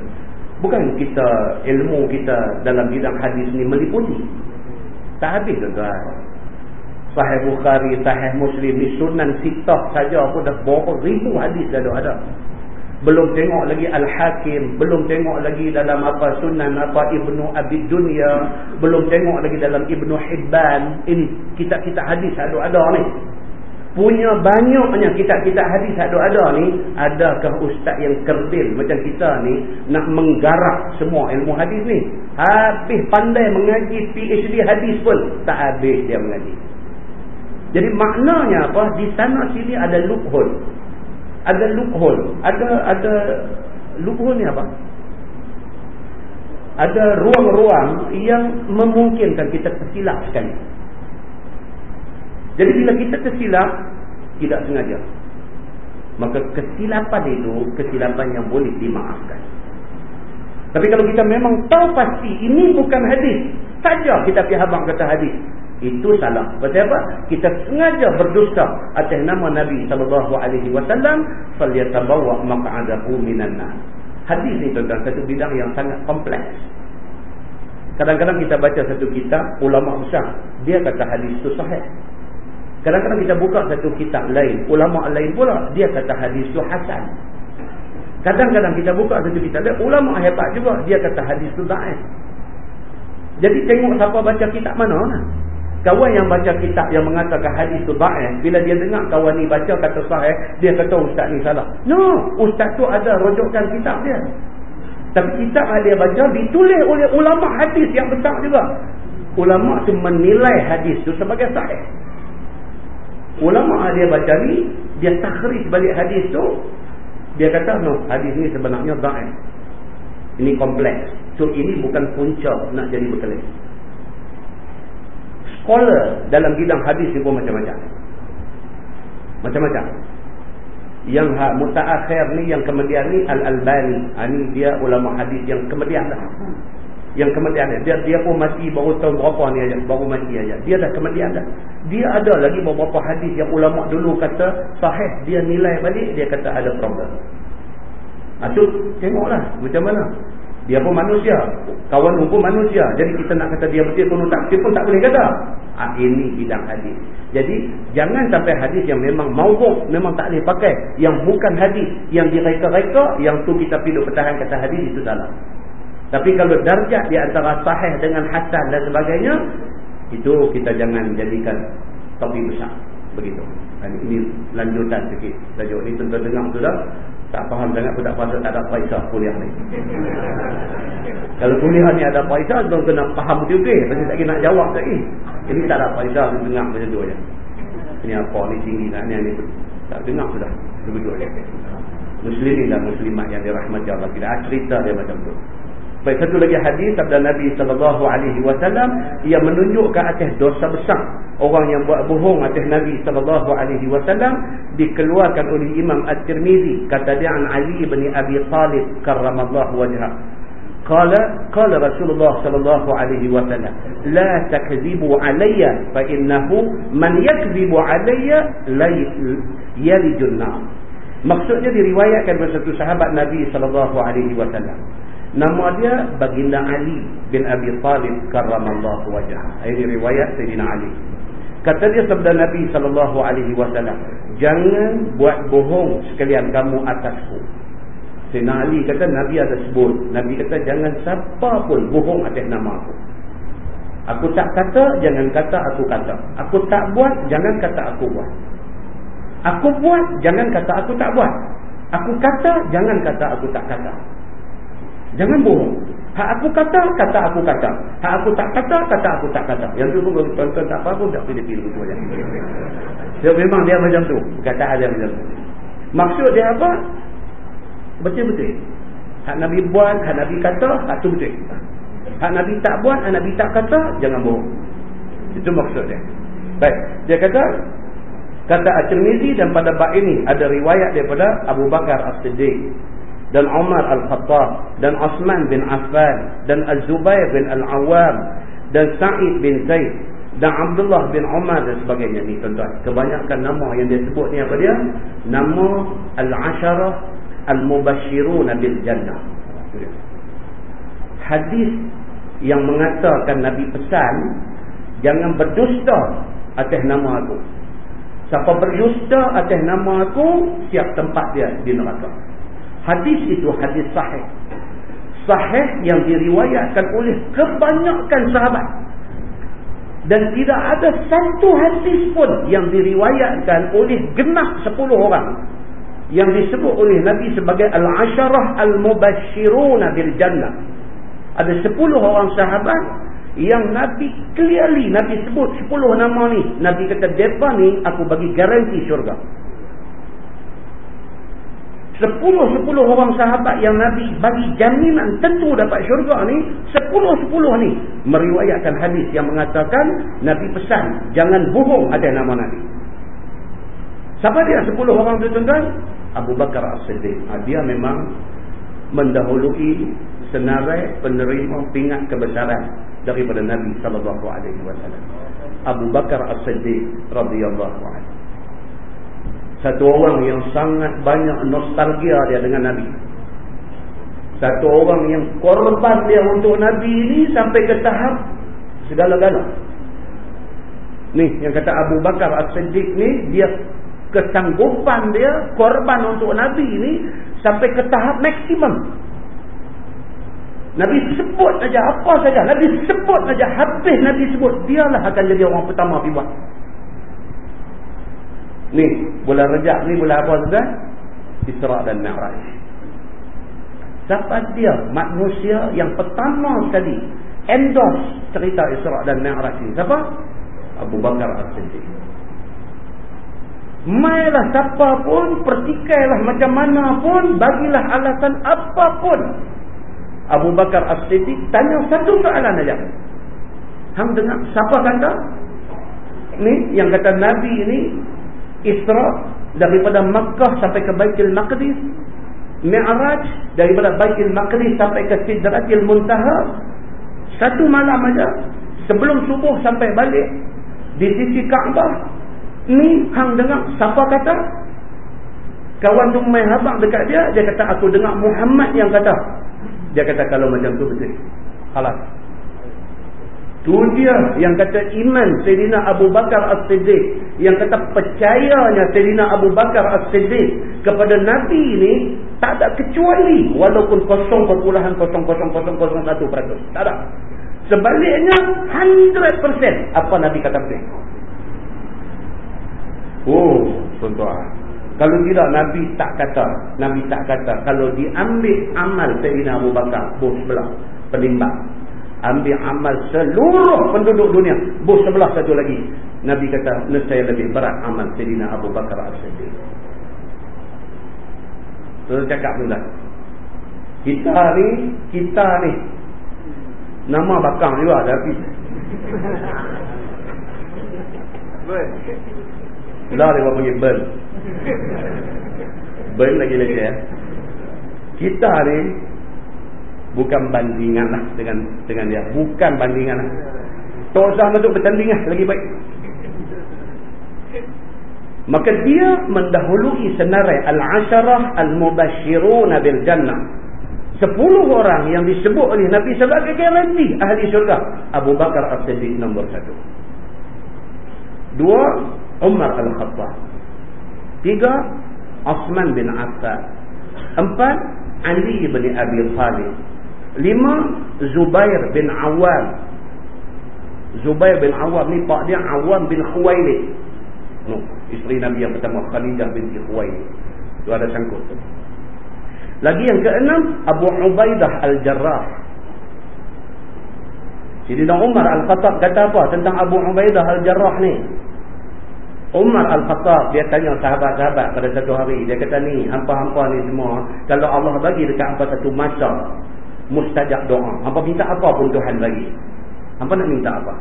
Bukan kita ilmu kita dalam bidang hadis ni meliputi. Tak habis tuan Sahih Bukhari, Sahih Muslim ni sunan sitah saja pun dah berapa ribu hadis dah ada. Belum tengok lagi Al-Hakim, belum tengok lagi dalam apa sunan apa Ibnu Abi Dunya, belum tengok lagi dalam Ibnu Hibban. Ini kitab-kitab hadis ada-ada ni punya banyaknya kitab-kitab hadis ada-ada ni adakah ustaz yang kerdil macam kita ni nak menggarap semua ilmu hadis ni? Habis pandai mengaji PhD hadis pun tak habis dia mengaji. Jadi maknanya apa? Di sana sini ada loophole ada loophole ada ada loophole ni apa? Ada ruang-ruang yang memungkinkan kita tersilap sekali jadi bila kita tersilap, tidak sengaja. Maka kesilapan itu kesilapan yang boleh dimaafkan. Tapi kalau kita memang tahu pasti ini bukan hadis. Saja kita pihak abang kata hadis. Itu salah. Sebab apa? Kita sengaja berdusta. atas nama Nabi sallallahu alaihi wasallam, falyatabawwa maq'adahu minan nar. Hadis ini tentang satu bidang yang sangat kompleks. Kadang-kadang kita baca satu kitab ulama besar, dia kata hadis itu sahih. Kadang-kadang kita buka satu kitab lain, ulama lain pula, dia kata hadis tu hasan. Kadang-kadang kita buka satu kitab lain, ulama hebat juga, dia kata hadis tu da'if. Jadi tengok siapa baca kitab mana lah. Kawan yang baca kitab yang mengatakan hadis tu da'if, bila dia dengar kawan ni baca kata sahih, dia kata ustaz ni salah. No, ustaz tu ada rujukan kitab dia. Tapi kitab yang dia baca ditulis oleh ulama hadis yang besar juga. Ulama tu menilai hadis tu sebagai sahih. Ulama dia baca ni, dia takhrij balik hadis tu, dia kata no, hadis ni sebenarnya dhaif. Ini kompleks. So ini bukan punca nak jadi berkelas. Scholar dalam bidang hadis ni pun macam-macam. Macam-macam. Yang ha, mutaakhir ni yang kemudian ni Al-Albani. Ha, ni dia ulama hadis yang kemudian dah yang kemudian dia dia pun mati baru tahun berapa ni aja baru mati aja dia dah kemudian dah dia ada lagi beberapa hadis yang ulama dulu kata sahih dia nilai balik dia kata ada problem. Ha, tu tengoklah macam mana? Dia pun manusia kawan pun manusia. Jadi kita nak kata dia betul pun tak pun tak boleh kata. Ha, ini bidang hadis. Jadi jangan sampai hadis yang memang maubuk memang tak boleh pakai yang bukan hadis yang direka-reka yang tu kita pergi pertahan kata hadis itu salah. Tapi kalau darjah di antara sahih dengan hasan dan sebagainya, itu kita jangan jadikan topik besar. Begitu. Ini lanjutan sikit. Tajuk ni tuan dengar sudah. Tak faham sangat pun tak faham tak ada paisah kuliah ni. Kalau kuliah ni ada paisah, tuan kena faham betul-betul. Pasal tak nak jawab lagi. Ini tak ada paisah, tuan dengar macam tu je. Ini apa ni tinggi nak ni, ni tak dengar sudah. Betul-betul je. Muslimin dan muslimat yang dirahmati Allah. Kita cerita dia macam tu. Baik satu lagi hadis sabda Nabi sallallahu alaihi wasallam yang menunjukkan atas dosa besar. Orang yang buat bohong atas Nabi sallallahu alaihi wasallam dikeluarkan oleh Imam At-Tirmizi kata dia an Ali bin Abi Talib karramallahu wajha. Qala qala Rasulullah sallallahu alaihi wasallam la takzibu alayya fa innahu man yakzibu alayya la yalijun nar. Maksudnya diriwayatkan oleh satu sahabat Nabi sallallahu alaihi wasallam Nama dia Baginda Ali bin Abi Talib karramallahu wajah. Ini riwayat Sayyidina Ali. Kata dia sabda Nabi sallallahu alaihi wasallam, "Jangan buat bohong sekalian kamu atasku." Sayyidina Ali kata Nabi ada sebut, Nabi kata jangan siapa pun bohong atas nama aku. Aku tak kata, jangan kata aku kata. Aku tak buat, jangan kata aku buat. Aku buat, jangan kata aku tak buat. Aku kata, jangan kata aku tak kata. Jangan bohong. Hak aku kata, kata aku kata. Hak aku tak kata, kata aku tak kata. Yang tu pun tuan-tuan tak apa pun tak pilih-pilih betul je. Dia memang dia macam tu. Kata dia macam tu. Maksud dia apa? Betul-betul. Hak Nabi buat, hak Nabi kata, hak tu betul. Hak Nabi tak buat, hak Nabi tak kata, jangan bohong. Itu maksud dia. Baik. Dia kata, kata At-Tirmizi dan pada bab ini ada riwayat daripada Abu Bakar As-Siddiq dan Umar Al-Khattab dan Osman bin Affan dan Az-Zubair bin Al-Awwam dan Sa'id bin Zaid dan Abdullah bin Umar dan sebagainya ni tuan-tuan. Kebanyakan nama yang dia sebut ni apa dia? Nama Al-Asharah Al-Mubashirun bil Jannah hadis yang mengatakan Nabi pesan jangan berdusta atas nama aku. Siapa berdusta atas nama aku siap tempat dia di neraka Hadis itu hadis sahih. Sahih yang diriwayatkan oleh kebanyakan sahabat. Dan tidak ada satu hadis pun yang diriwayatkan oleh genap sepuluh orang. Yang disebut oleh Nabi sebagai Al-Asharah Al-Mubashiruna Bil Jannah. Ada sepuluh orang sahabat yang Nabi clearly Nabi sebut sepuluh nama ni. Nabi kata, Depa ni aku bagi garanti syurga. Sepuluh-sepuluh orang sahabat yang Nabi bagi jaminan tentu dapat syurga ni. Sepuluh-sepuluh ni meriwayatkan hadis yang mengatakan Nabi pesan jangan bohong ada nama Nabi. Siapa dia sepuluh orang tu tuan-tuan? Abu Bakar As-Siddiq. Ha, dia memang mendahului senarai penerima pingat kebesaran daripada Nabi sallallahu alaihi wasallam. Abu Bakar As-Siddiq radhiyallahu anhu. Satu orang yang sangat banyak nostalgia dia dengan Nabi. Satu orang yang korban dia untuk Nabi ini sampai ke tahap segala-gala. Ni yang kata Abu Bakar As-Siddiq ni dia kesanggupan dia korban untuk Nabi ini sampai ke tahap maksimum. Nabi sebut saja apa saja. Nabi sebut saja habis Nabi sebut dialah akan jadi orang pertama pergi buat. Ni bulan Rejab ni bulan apa tuan? Isra dan Mi'raj. Siapa dia manusia yang pertama sekali endorse cerita Isra dan Mi'raj ni? Siapa? Abu Bakar As-Siddiq. Mailah siapa pun, pertikailah macam mana pun, bagilah alasan apapun. Abu Bakar As-Siddiq tanya satu soalan saja. Hang dengar siapa kata? Ni yang kata Nabi ini Isra daripada Makkah sampai ke Baitul Maqdis Mi'raj daripada Baitul Maqdis sampai ke Sidratil Muntaha. Satu malam aja sebelum subuh sampai balik di sisi Kaabah ni hang dengar siapa kata? Kawan tu main habang dekat dia dia kata aku dengar Muhammad yang kata. Dia kata kalau macam tu betul. Halas Tu dia yang kata iman Sayyidina Abu Bakar As-Siddiq. Yang kata percayanya Sayyidina Abu Bakar As-Siddiq kepada Nabi ini tak ada kecuali walaupun 0.0001%. Tak ada. Sebaliknya 100% apa Nabi kata betul. Oh, tuan-tuan. Kalau tidak Nabi tak kata, Nabi tak kata kalau diambil amal Sayyidina Abu Bakar bos sebelah penimbang. Ambil amal seluruh penduduk dunia bos sebelah satu lagi. Nabi kata nescaya lebih berat amal Sayyidina Abu Bakar As-Siddiq. Terus cakap pula. Kita ni, kita ni nama bakar juga tapi Lah dia panggil Ben. Ben lagi lagi ya. Kita ni bukan bandingan lah dengan dengan dia. Bukan bandingan lah. Tak usah masuk bertanding lah. Lagi baik. Maka dia mendahului senarai Al-Asharah Al-Mubashiruna Bil Jannah. Sepuluh orang yang disebut oleh Nabi sebagai garanti ahli syurga. Abu Bakar As-Siddiq nombor satu. Dua, Umar Al-Khattab. Tiga, Osman bin Affan. Empat, Ali bin Abi Talib. Lima, Zubair bin Awam. Zubair bin Awam ni pak dia Awam bin Khuwailid. No, isteri Nabi yang pertama Khadijah binti Khuwailid. Itu ada sangkut. Lagi yang keenam, Abu Ubaidah Al-Jarrah. Jadi Umar Al-Khattab kata apa tentang Abu Ubaidah Al-Jarrah ni? Umar Al-Khattab dia tanya sahabat-sahabat pada satu hari dia kata ni hampa-hampa ni semua kalau Allah bagi dekat hampa satu masa mustajab doa hampa minta apa pun Tuhan bagi hampa nak minta apa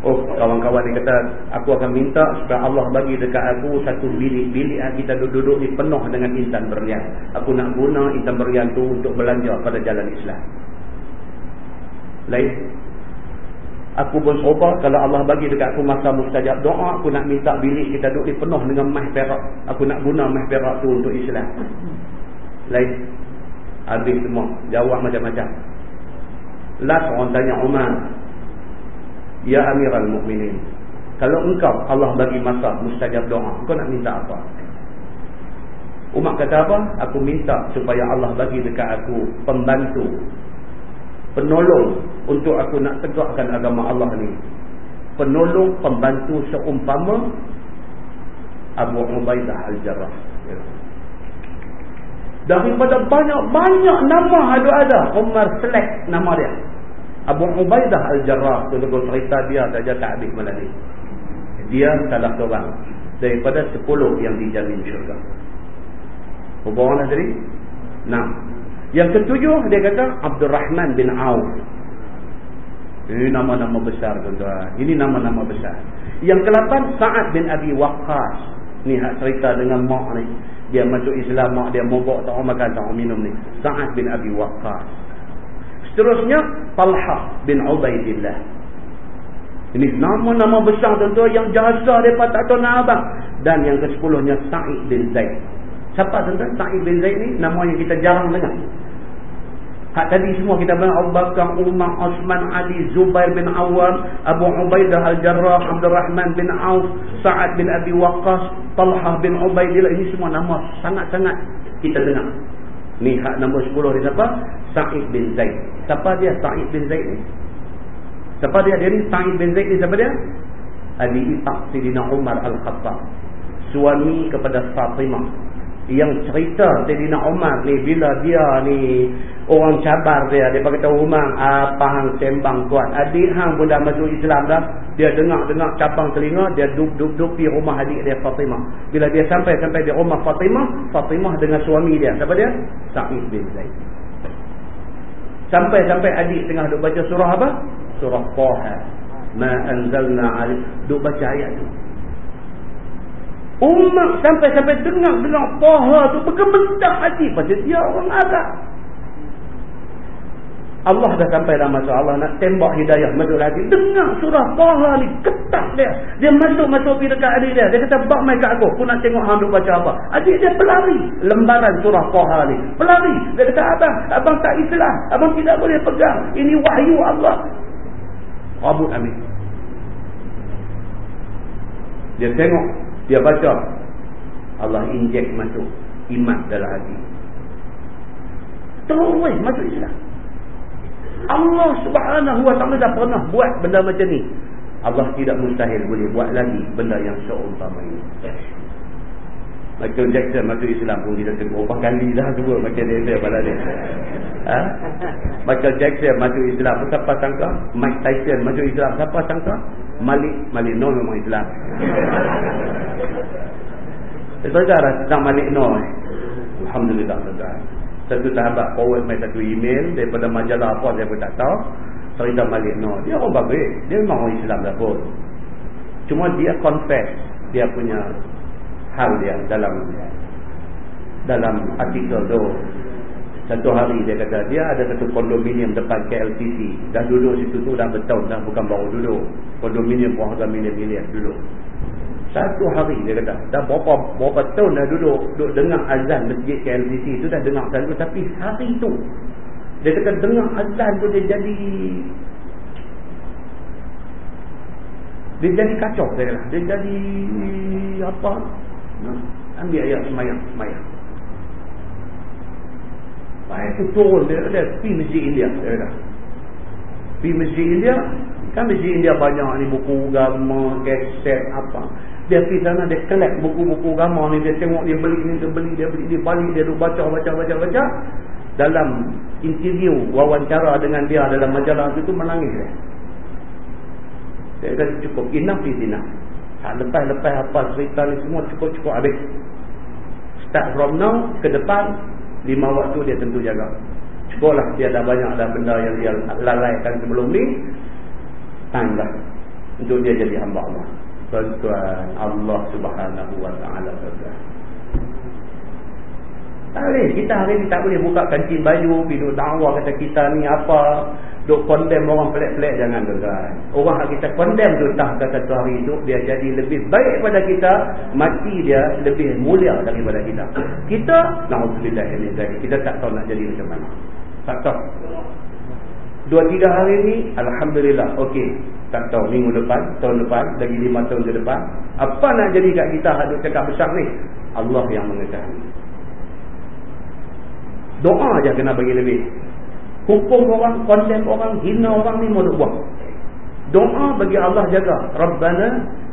oh kawan-kawan dia kata aku akan minta supaya Allah bagi dekat aku satu bilik-bilik kita duduk-duduk ni penuh dengan intan berlian aku nak guna intan berlian tu untuk belanja pada jalan Islam lain Aku pun serupa kalau Allah bagi dekat aku masa mustajab doa, aku nak minta bilik kita duduk di penuh dengan mah perak. Aku nak guna mah perak tu untuk Islam. Lain. Habis semua. Jawab macam-macam. Last orang tanya Umar. Ya Amiral Mukminin. Kalau engkau Allah bagi masa mustajab doa, kau nak minta apa? Umar kata apa? Aku minta supaya Allah bagi dekat aku pembantu penolong untuk aku nak tegakkan agama Allah ni penolong pembantu seumpama Abu Ubaidah Al-Jarrah daripada banyak-banyak nama ada-ada Umar select nama dia Abu Ubaidah Al-Jarrah tu lagu cerita dia tak habis malam ni dia salah seorang daripada 10 yang dijamin syurga hubungan tadi 6 yang ketujuh dia kata Abdul Rahman bin Auf. Ini nama-nama besar tuan-tuan. Ini nama-nama besar. Yang kelapan Sa'ad bin Abi Waqqas. Ni hak cerita dengan ni. Dia masuk Islam mak dia mogok tak makan tak minum ni. Sa'ad bin Abi Waqqas. Seterusnya Talha bin Ubaidillah. Ini nama-nama besar tuan-tuan yang jasa depa tak tahu nak abang. Dan yang ke-10nya Sa'id bin Zaid. Siapa tuan-tuan? Sa'id bin Zaid ni nama yang kita jarang dengar. Hak tadi semua kita bilang Abu Bakar, Umar, Osman, Ali, Zubair bin Awam, Abu Ubaidah Al-Jarrah, Abdul Rahman bin Auf, Sa'ad bin Abi Waqqas, Talhah bin Ubaidillah. Ini semua nama sangat-sangat kita dengar. Ni hak nombor 10 ni siapa? Sa'id bin Zaid. Siapa dia Sa'id bin Zaid ni? Siapa dia? Dia ni Sa'id bin Zaid ni siapa dia? Adi Itak Sidina Umar Al-Khattab. Suami kepada Fatimah yang cerita Sayyidina Umar ni bila dia ni orang cabar dia dia kata Umar apa hang sembang tuan? Adik hang pun dah masuk Islam dah dia dengar-dengar cabang telinga dia duduk-duduk di rumah adik dia Fatimah. Bila dia sampai-sampai di rumah Fatimah Fatimah dengan suami dia siapa dia? Sa'id bin Zaid. Sampai-sampai adik tengah duduk baca surah apa? surah Taha. Ma anzalna alik duduk baca ayat tu Umat sampai-sampai dengar-dengar paha tu bergemendak hati. Pasal dia orang Arab. Allah dah sampai dalam masa Allah nak tembak hidayah masuk lagi. Dengar surah paha ni. Ketak dia. Dia masuk-masuk pergi dekat adik dia. Dia kata, bak mai kat aku. Aku nak tengok hang baca apa. Adik dia pelari. Lembaran surah paha ni. Pelari. Dia kata, abang. Abang tak Islam. Abang tidak boleh pegang. Ini wahyu Allah. Rabut amin. Dia tengok dia baca Allah injek masuk iman dalam hati terus masuk Islam Allah subhanahu wa ta'ala dah pernah buat benda macam ni Allah tidak mustahil boleh buat lagi benda yang seumpama ini. Michael Jackson masuk Islam pun kita tengok berapa kali dah semua macam dia dia pada dia. Ha? Michael Jackson masuk Islam siapa sangka? Mike Tyson masuk Islam siapa sangka? Malik Malik Noh memang Islam. Saudara sedang Malik Noh. Alhamdulillah saudara. Satu sahabat forward mai satu email daripada majalah apa saya pun tak tahu. Cerita Malik Noh. Dia orang bagus. Dia memang orang Islam dah pun. Cuma dia confess dia punya hal dia dalam dalam artikel tu satu hari dia kata dia ada satu kondominium depan KLCC dah duduk situ tu dah bertahun dah bukan baru duduk. Kondominium pun harga milion-milion duduk. Satu hari dia kata dah berapa berapa tahun dah duduk duduk dengar azan masjid KLCC tu dah dengar selalu tapi hari tu dia kata dengar azan tu dia jadi dia jadi kacau dia kata. Dia jadi apa? Ambil ayat semayang semayang Baik tu turun dia dia pergi masjid India dia kata. Pergi masjid India kan masjid India banyak ni buku agama keset apa. Dia pergi sana dia collect buku-buku agama ni dia tengok dia beli ni dia beli dia beli dia balik dia duk baca baca baca baca. Dalam interview wawancara dengan dia dalam majalah itu menangis dia. Dia kata cukup enough is enough. Lepas-lepas apa cerita ni semua cukup-cukup habis. Start from now ke depan, lima waktu dia tentu jaga. Cukuplah dia dah banyak dah benda yang dia lalaikan sebelum ni. Dah. Untuk dia jadi hamba Allah. Tuan-tuan Allah subhanahu wa ta'ala tak boleh. Kita hari ni tak boleh buka kancing baju, pergi dakwah kata kita ni apa, duk condemn orang pelik-pelik jangan tuan orang yang kita condemn tu tak kata satu hari itu dia jadi lebih baik pada kita mati dia lebih mulia daripada kita. Kita na'udzubillah ini lagi kita tak tahu nak jadi macam mana. Tak tahu. Dua tiga hari ni Alhamdulillah okey. Tak tahu minggu depan tahun depan lagi lima tahun ke depan. Apa nak jadi kat kita hadut cakap besar ni? Allah yang mengetahui. Doa aja kena bagi lebih hukum orang, konsep orang, hina orang ni mau buat. Doa bagi Allah jaga. Rabbana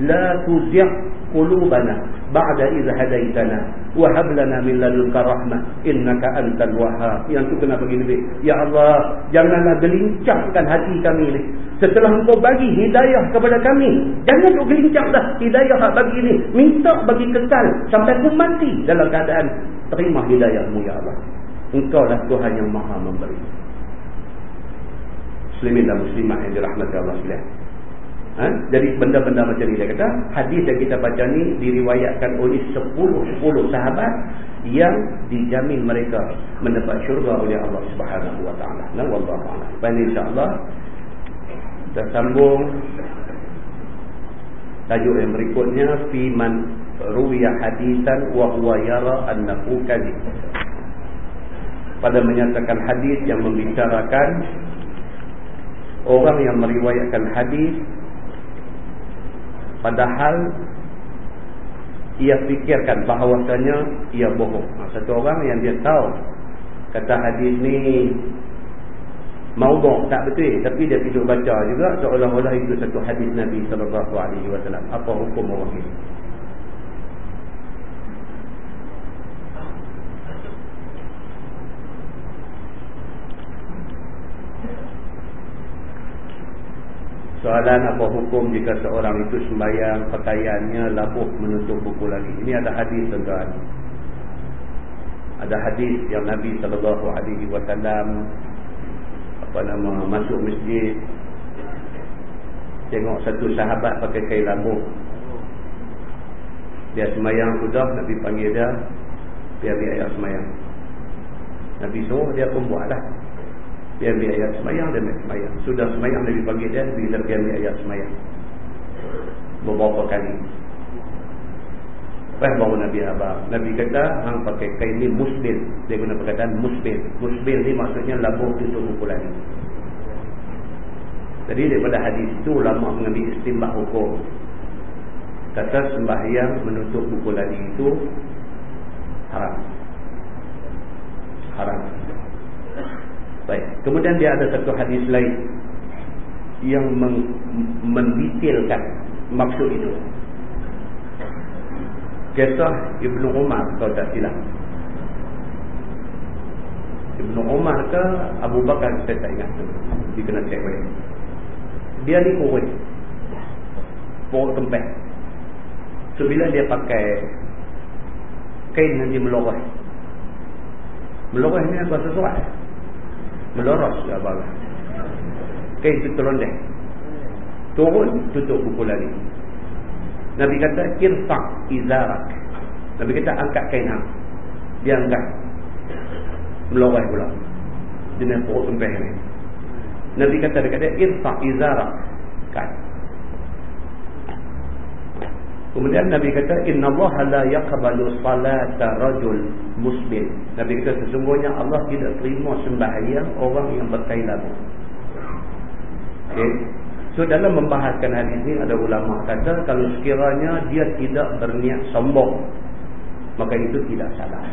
la tuzigh qulubana ba'da idh hadaitana wa hab lana min ladunka rahmah innaka antal wahhab. Yang tu kena bagi lebih. Ya Allah, janganlah gelincangkan hati kami ni. Setelah engkau bagi hidayah kepada kami, jangan tu gelincang dah hidayah bagi ni. Minta bagi kekal sampai pun mati dalam keadaan terima hidayahmu ya Allah. Engkau lah Tuhan yang maha memberi muslimin dan muslimat yang dirahmati Allah sekalian. Ha? Jadi benda-benda macam ni dia kata, hadis yang kita baca ni diriwayatkan oleh 10-10 sahabat yang dijamin mereka mendapat syurga oleh Allah Subhanahu wa taala. Nah wallahu a'lam. Baik insya-Allah kita sambung tajuk yang berikutnya fi man ruwiya hadisan wa huwa yara annahu kadhib. Pada menyatakan hadis yang membicarakan orang yang meriwayatkan hadis padahal ia fikirkan bahawasanya ia bohong. Satu orang yang dia tahu kata hadis ni maudhu' tak betul tapi dia tidur baca juga seolah-olah itu satu hadis Nabi sallallahu alaihi wasallam. Apa hukum orang ini? Soalan apa hukum jika seorang itu sembahyang pakaiannya labuh menutup buku lagi. Ini ada hadis tuan-tuan. Ada hadis yang Nabi sallallahu alaihi wasallam apa nama masuk masjid tengok satu sahabat pakai kain labuh. Dia sembahyang sudah Nabi panggil dia dia ayat sembahyang. Nabi suruh dia pun buatlah. Dia ambil ayat semayang dan semayang. Sudah semayang Nabi panggil dia, bila dia ambil ayat semayang. Beberapa kali. Lepas baru Nabi abang. Nabi kata, hang pakai kain ni musbil. Dia guna perkataan musbil. Musbil ni maksudnya labuh tutup pukulan ni. Jadi daripada hadis itu, ulama mengambil istimbah hukum. Kata sembahyang menutup buku lagi itu haram. Haram. Baik. Kemudian dia ada satu hadis lain yang mendetailkan maksud itu. Kisah Ibnu Umar kalau tak silap. Ibnu Umar ke Abu Bakar saya tak ingat dia kena cek balik. Dia ni kurus pokok tempat so bila dia pakai kain nanti melorot melorot ni apa sesuatu melorot apa kain tu terlondek turun tutup buku lagi Nabi kata irfa' izarak. Nabi kata angkat kain hang. Dia angkat. Melorot pula. Jenis pokok tempat ni. Nabi kata dia kata irfa' izarak. Kat Kemudian Nabi kata Inna Allah la yaqbalu salata rajul muslim. Nabi kata sesungguhnya Allah tidak terima sembahyang orang yang berkain lagu. Okay. So dalam membahaskan hal ini ada ulama kata kalau sekiranya dia tidak berniat sombong maka itu tidak salah.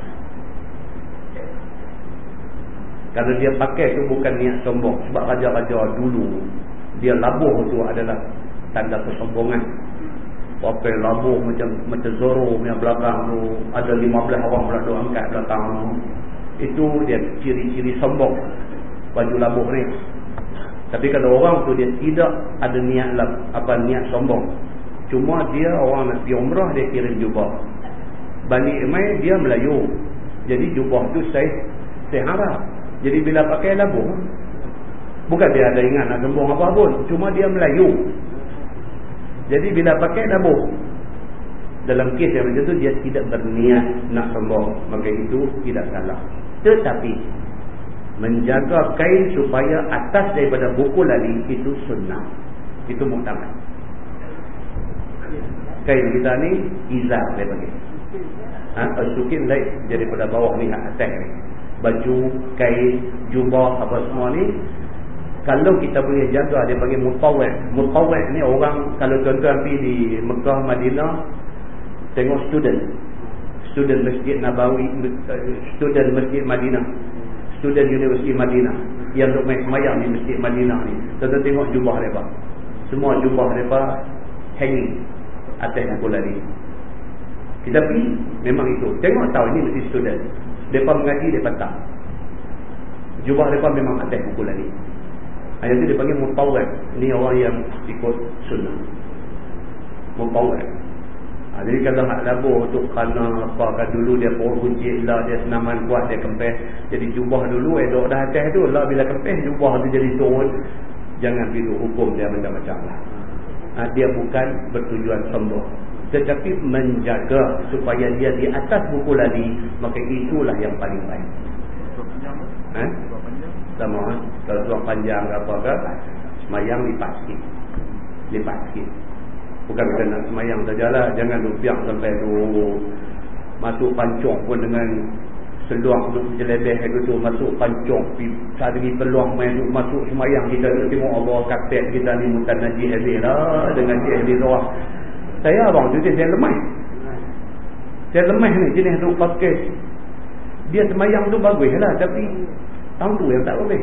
Kalau dia pakai itu bukan niat sombong sebab raja-raja dulu dia labuh itu adalah tanda kesombongan pakai labuh macam macam Zoro punya belakang tu ada 15 orang pula duk angkat belakang tu. Itu dia ciri-ciri sombong baju labuh ni. Tapi kalau orang tu dia tidak ada niat apa niat sombong. Cuma dia orang nak pergi umrah dia kirim jubah. Balik mai dia Melayu. Jadi jubah tu saya saya harap. Jadi bila pakai labuh bukan dia ada ingat nak sombong apa pun. Cuma dia Melayu jadi bila pakai dabuh dalam kes yang macam tu dia tidak berniat nak sombong maka itu tidak salah. Tetapi menjaga kain supaya atas daripada buku lali itu sunnah. Itu muktamad. Kain kita ni izar dia bagi. Ha, sukin lain daripada bawah ni atas ni. Baju, kain, jubah apa semua ni kalau kita boleh jaga dia panggil mutawak mutawak ni orang kalau tuan-tuan pergi di Mekah Madinah tengok student. Student Masjid Nabawi student Masjid Madinah. Student Universiti Madinah. Yang duk main semayang di Masjid Madinah ni. Tuan-tuan tengok jubah mereka. Semua jubah mereka hanging atas buku lari kita pergi memang itu. Tengok tahu ini mesti student. Mereka mengaji mereka tak. Jubah mereka memang atas buku lari Ayat itu dipanggil mutawad. Ini orang yang ikut sunnah. Mutawad. Ha, jadi kalau nak labuh tu kerana apa kan dulu dia pohon kunci lah dia senaman kuat dia kempeh. Jadi jubah dulu eh dah atas tu lah bila kempeh jubah tu jadi turun. Jangan pergi hukum dia macam-macam lah. Ha, dia bukan bertujuan sombong. Tetapi menjaga supaya dia di atas buku lagi. Maka itulah yang paling baik. Ha? Sama kalau tuang panjang ke apa ke semayang lipat sikit lipat sikit bukan kita nak semayang sajalah jangan lupiak sampai tu. Masuk pancong pun dengan seluang tu jelebeh tu masuk pancong saat lagi peluang main masuk semayang kita tengok Allah kapet kita ni mutan najih habis lah dengan jih habis roh saya abang tu saya lemah. Saya lemah ni jenis tu pakai. Dia semayang tu bagus lah tapi Tahu yang tak boleh.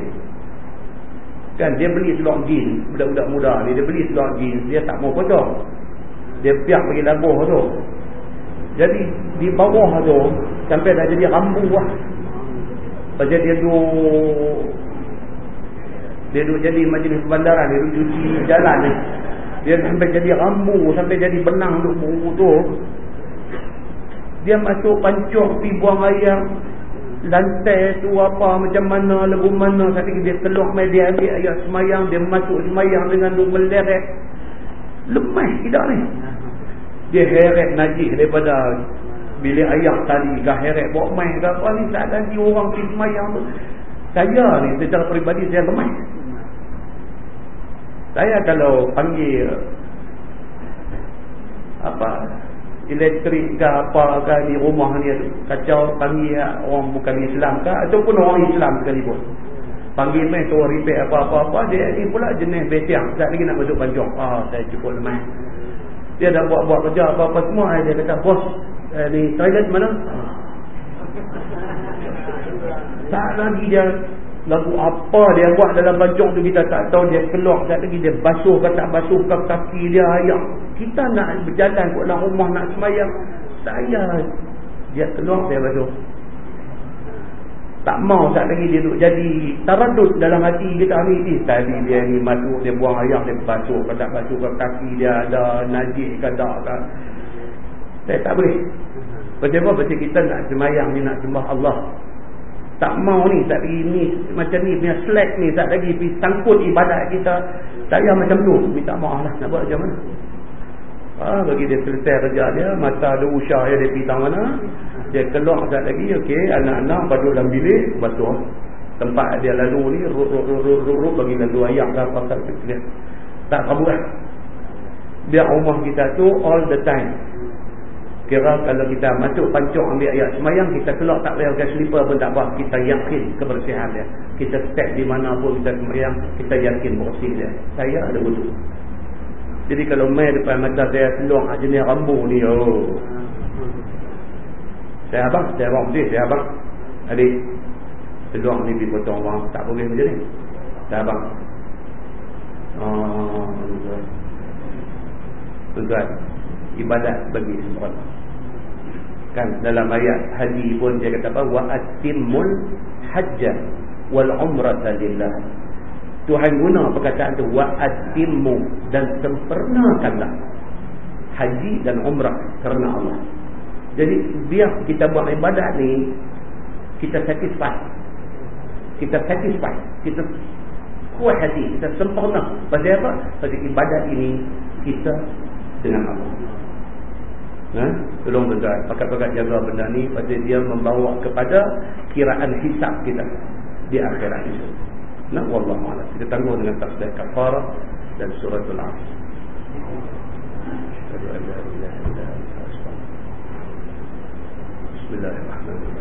Kan dia beli selok jin, budak-budak muda ni dia beli selok jin, dia tak mau potong. Dia piak bagi labuh tu. Jadi di bawah tu sampai dah jadi rambu lah. Pasal dia tu dia duduk jadi majlis bandaran, dia duduk cuci jalan ni. Dia sampai jadi rambu, sampai jadi benang duk tu. Dia masuk pancung pi buang air lantai tu apa macam mana lebu mana kata dia keluar mai dia ambil ayat semayang dia masuk semayang dengan duk meleret lemah tidak ni? Dia heret najis daripada bilik ayat tadi ke heret bawa main ke apa ni tak ganti orang pergi semayang tu. Saya ni secara peribadi saya lemah saya kalau panggil apa elektrik ke apa ke di rumah ni kacau panggil orang bukan Islam ke ataupun orang Islam sekalipun panggil main tu repair apa-apa-apa dia ni pula jenis betiang. Tak lagi nak masuk pancong ah saya cukup lemah. Dia dah buat-buat kerja apa-apa semua dia kata bos eh, ni toilet mana ah. tak lagi dia lagu apa dia buat dalam bajong tu kita tak tahu. Dia keluar sekejap lagi dia basuh ke tak basuh ke kaki dia ayam kita nak berjalan ke dalam rumah nak semayang saya dia keluar dia basuh. Tak mau sekejap lagi dia duduk. Jadi taradut dalam hati kita ni. Eh, tadi dia ni masuk dia buang ayam dia basuh ke tak basuh ke kaki dia ada najis ke tak ke saya tak boleh. Apa? pasal kita nak semayang ni nak sembah Allah tak mau ni tak lagi ni macam ni punya slack ni tak lagi pergi sangkut ibadat kita. Saya macam tu. Minta maaf lah nak buat macam mana? Ha, bagi dia selesai kerja dia masa ada usah dia, dia pergi tang mana dia keluar tak lagi okey anak-anak pada dalam bilik basuh tempat dia lalu ni ruk ruk ruk ruk ruk, ruk bagi lalu ayak lah pasal dia tak kabur lah. Biar rumah kita tu all the time Kira kalau kita masuk pancung ambil ayat semayang, kita keluar tak payah pakai slipper pun tak apa. Kita yakin kebersihan dia. Kita step di mana pun kita semayang, kita yakin bersih dia. Saya ada wudhu. Jadi kalau main depan mata saya seluang jenis rambu ni, oh. Saya abang, saya abang bersih, saya abang. Adik, seluang ni dipotong orang, tak boleh macam ni. Saya abang. Oh, tuan. Ibadat bagi semua kan dalam ayat haji pun dia kata apa wa atimmul hajja wal umrata lillah. Tuhan guna perkataan tu wa atimmu dan sempurnakanlah haji dan umrah kerana Allah. Jadi biar kita buat ibadat ni kita satisfy. Kita satisfy kita kuat hati kita sempurna. Pasal apa? Pasal ibadat ini kita dengan Allah Ha? Tolong tuan pakat-pakat jaga benda ni pasal dia membawa kepada kiraan hisap kita di akhirat itu. Nah, wallahu a'lam. Kita tangguh dengan tafsir kafarah dan suratul asr. Bismillahirrahmanirrahim.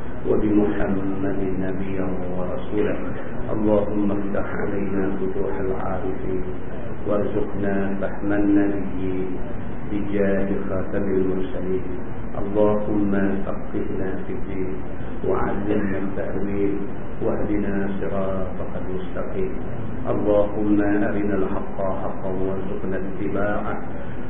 وبمحمد نبيا ورسولا. اللهم افتح علينا فتوح العارفين وارزقنا فهم النبيين بجاه خاتم المرسلين. اللهم فقهنا في الدين وعلمنا التأويل واهدنا صراطك المستقيم. اللهم أرنا الحق حقا وارزقنا اتباعه